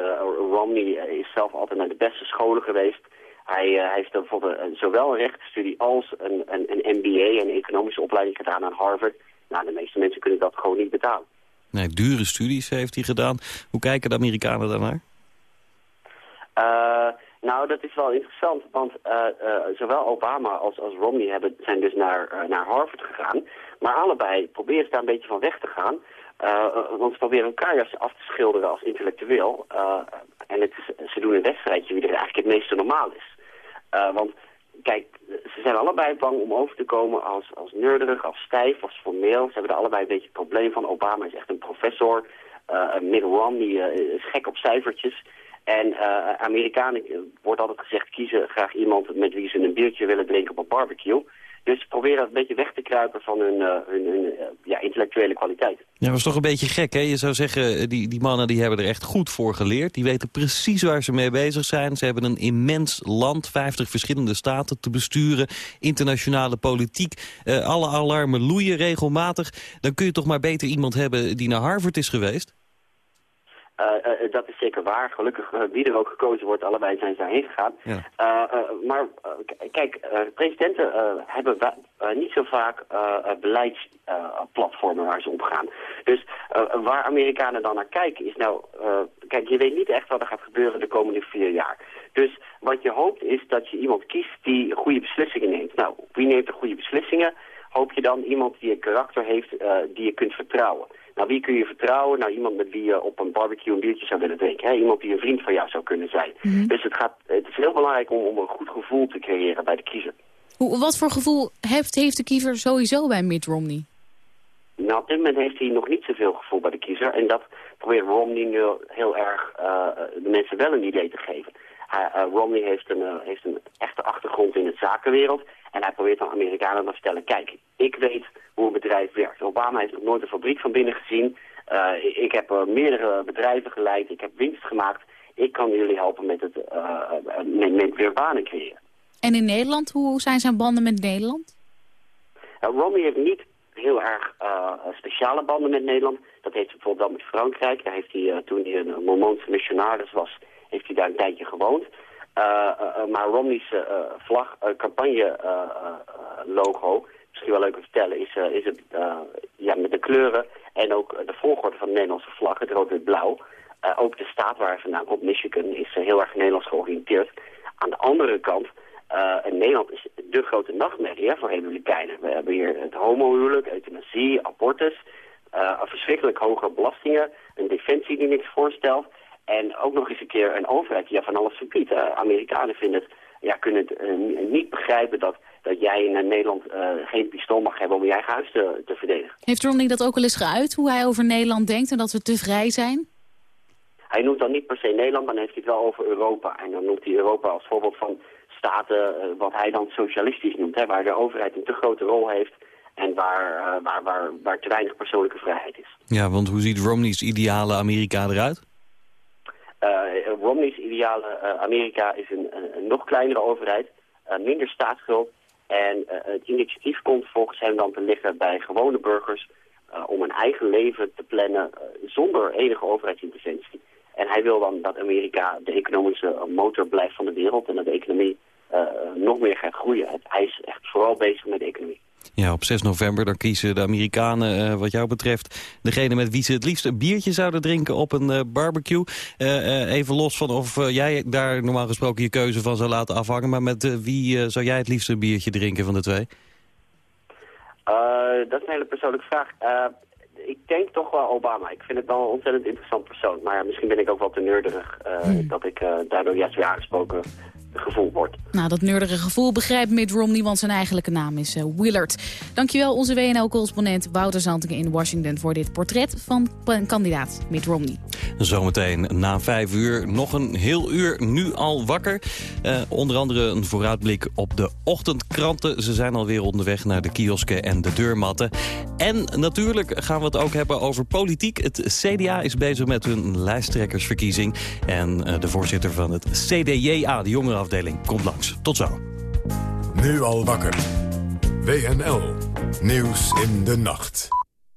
Romney is zelf altijd naar de beste scholen geweest. Hij uh, heeft bijvoorbeeld zowel een rechtenstudie als een, een, een MBA, een economische opleiding gedaan aan Harvard. Nou, de meeste mensen kunnen dat gewoon niet betalen. Nee, dure studies heeft hij gedaan. Hoe kijken de Amerikanen daarnaar? Uh, nou, dat is wel interessant, want uh, uh, zowel Obama als, als Romney hebben, zijn dus naar, naar Harvard gegaan. Maar allebei proberen ze daar een beetje van weg te gaan. want ze proberen elkaar juist af te schilderen als intellectueel. en het ze doen een wedstrijdje wie er eigenlijk het meeste normaal is. want kijk, ze zijn allebei bang om over te komen als, als nerderig, als stijf, als formeel. Ze hebben er allebei een beetje het probleem van. Obama is echt een professor. Mitt Romney is gek op cijfertjes. En uh, Amerikanen, wordt altijd gezegd, kiezen graag iemand met wie ze een biertje willen drinken op een barbecue. Dus ze proberen een beetje weg te kruipen van hun, uh, ja, intellectuele kwaliteit. Ja, dat is toch een beetje gek, hè? Je zou zeggen, die, die mannen die hebben er echt goed voor geleerd. Die weten precies waar ze mee bezig zijn. Ze hebben een immens land, 50 verschillende staten te besturen. Internationale politiek. Alle alarmen loeien regelmatig. Dan kun je toch maar beter iemand hebben die naar Harvard is geweest? Uh, uh, dat is zeker waar. Gelukkig, uh, wie er ook gekozen wordt, allebei zijn ze daarheen gegaan. Ja. maar kijk, presidenten hebben niet zo vaak beleidsplatformen waar ze op gaan. Dus waar Amerikanen dan naar kijken is nou... kijk, je weet niet echt wat er gaat gebeuren de komende vier jaar. Dus wat je hoopt is dat je iemand kiest die goede beslissingen neemt. Nou, wie neemt de goede beslissingen? Hoop je dan iemand die een karakter heeft die je kunt vertrouwen. Nou, wie kun je vertrouwen? Nou, iemand met wie je op een barbecue een biertje zou willen drinken. Hè? Iemand die een vriend van jou zou kunnen zijn. Mhm. Mm -hmm. Dus het, gaat, het is heel belangrijk om, om een goed gevoel te creëren bij de kiezer. Hoe, wat voor gevoel heeft, heeft de kiezer sowieso bij Mitt Romney? Nou, op dit moment heeft hij nog niet zoveel gevoel bij de kiezer. En dat probeert Romney nu heel erg uh, de mensen wel een idee te geven. Uh, Romney heeft een, uh, heeft een echte achtergrond in de zakenwereld. En hij probeert aan Amerikanen te vertellen, kijk, ik weet hoe een bedrijf werkt. Obama heeft nog nooit een fabriek van binnen gezien. Uh, ik heb uh, meerdere bedrijven geleid, ik heb winst gemaakt. Ik kan jullie helpen met, het, uh, met, met weer banen creëren. En in Nederland, hoe zijn zijn banden met Nederland? Romney heeft niet heel erg speciale banden met Nederland. Dat heeft hij bijvoorbeeld wel met Frankrijk. Daar heeft hij, toen hij een Mormoonse missionaris was, heeft hij daar een tijdje gewoond. Uh, uh, maar Romney's uh, vlag, campagne logo, misschien wel leuk te vertellen, is, is het ja, met de kleuren en ook de volgorde van de Nederlandse vlag, het rood en blauw. ook de staat waar hij vandaan komt, Michigan, is heel erg Nederlands georiënteerd. Aan de andere kant, Nederland is de grote nachtmerrie hè, voor republikeinen. We hebben hier het homohuwelijk, euthanasie, abortus, verschrikkelijk hoge belastingen, een defensie die niks voorstelt. En ook nog eens een keer een overheid die ja, van alles verbiedt. Uh, Amerikanen vinden het, ja, kunnen het uh, niet begrijpen dat, dat jij in Nederland uh, geen pistool mag hebben om je eigen huis te, te verdedigen. Heeft Romney dat ook al eens geuit, hoe hij over Nederland denkt en dat we te vrij zijn? Hij noemt dan niet per se Nederland, maar dan heeft hij het wel over Europa. En dan noemt hij Europa als voorbeeld van staten wat hij dan socialistisch noemt. Hè, waar de overheid een te grote rol heeft en waar, waar, waar, waar te weinig persoonlijke vrijheid is. Ja, want hoe ziet Romney's ideale Amerika eruit? Uh, Romney's ideale uh, Amerika is een, nog kleinere overheid, uh, minder staatsschuld. En het initiatief komt volgens hem dan te liggen bij gewone burgers om een eigen leven te plannen zonder enige overheidsinterventie. En hij wil dan dat Amerika de economische motor blijft van de wereld en dat de economie nog meer gaat groeien. Hij is echt vooral bezig met de economie. Ja, op 6 november dan kiezen de Amerikanen, uh, wat jou betreft... degene met wie ze het liefst een biertje zouden drinken op een uh, barbecue. Uh, even los van of jij daar normaal gesproken je keuze van zou laten afhangen... maar met wie zou jij het liefst een biertje drinken van de twee? dat is een hele persoonlijke vraag. ik denk toch wel Obama. Ik vind het wel een ontzettend interessant persoon. Maar ja, misschien ben ik ook wel te neurderig hmm. dat ik daardoor juist weer aangesproken gevoel wordt. Nou, dat neurdige gevoel begrijpt Mitt Romney, want zijn eigenlijke naam is uh, Willard. Dankjewel onze WNL-correspondent Wouter Zantingen in Washington... voor dit portret van kandidaat Mitt Romney. Zometeen na vijf uur nog een heel uur nu al wakker. Uh, onder andere een vooruitblik op de ochtendkranten. Ze zijn alweer onderweg naar de kiosken en de deurmatten. En natuurlijk gaan we het ook hebben over politiek. Het CDA is bezig met hun lijsttrekkersverkiezing. En uh, de voorzitter van het CDJA, de jongere afdeling komt langs. Tot zo. Nu al wakker. WNL. Nieuws in de nacht.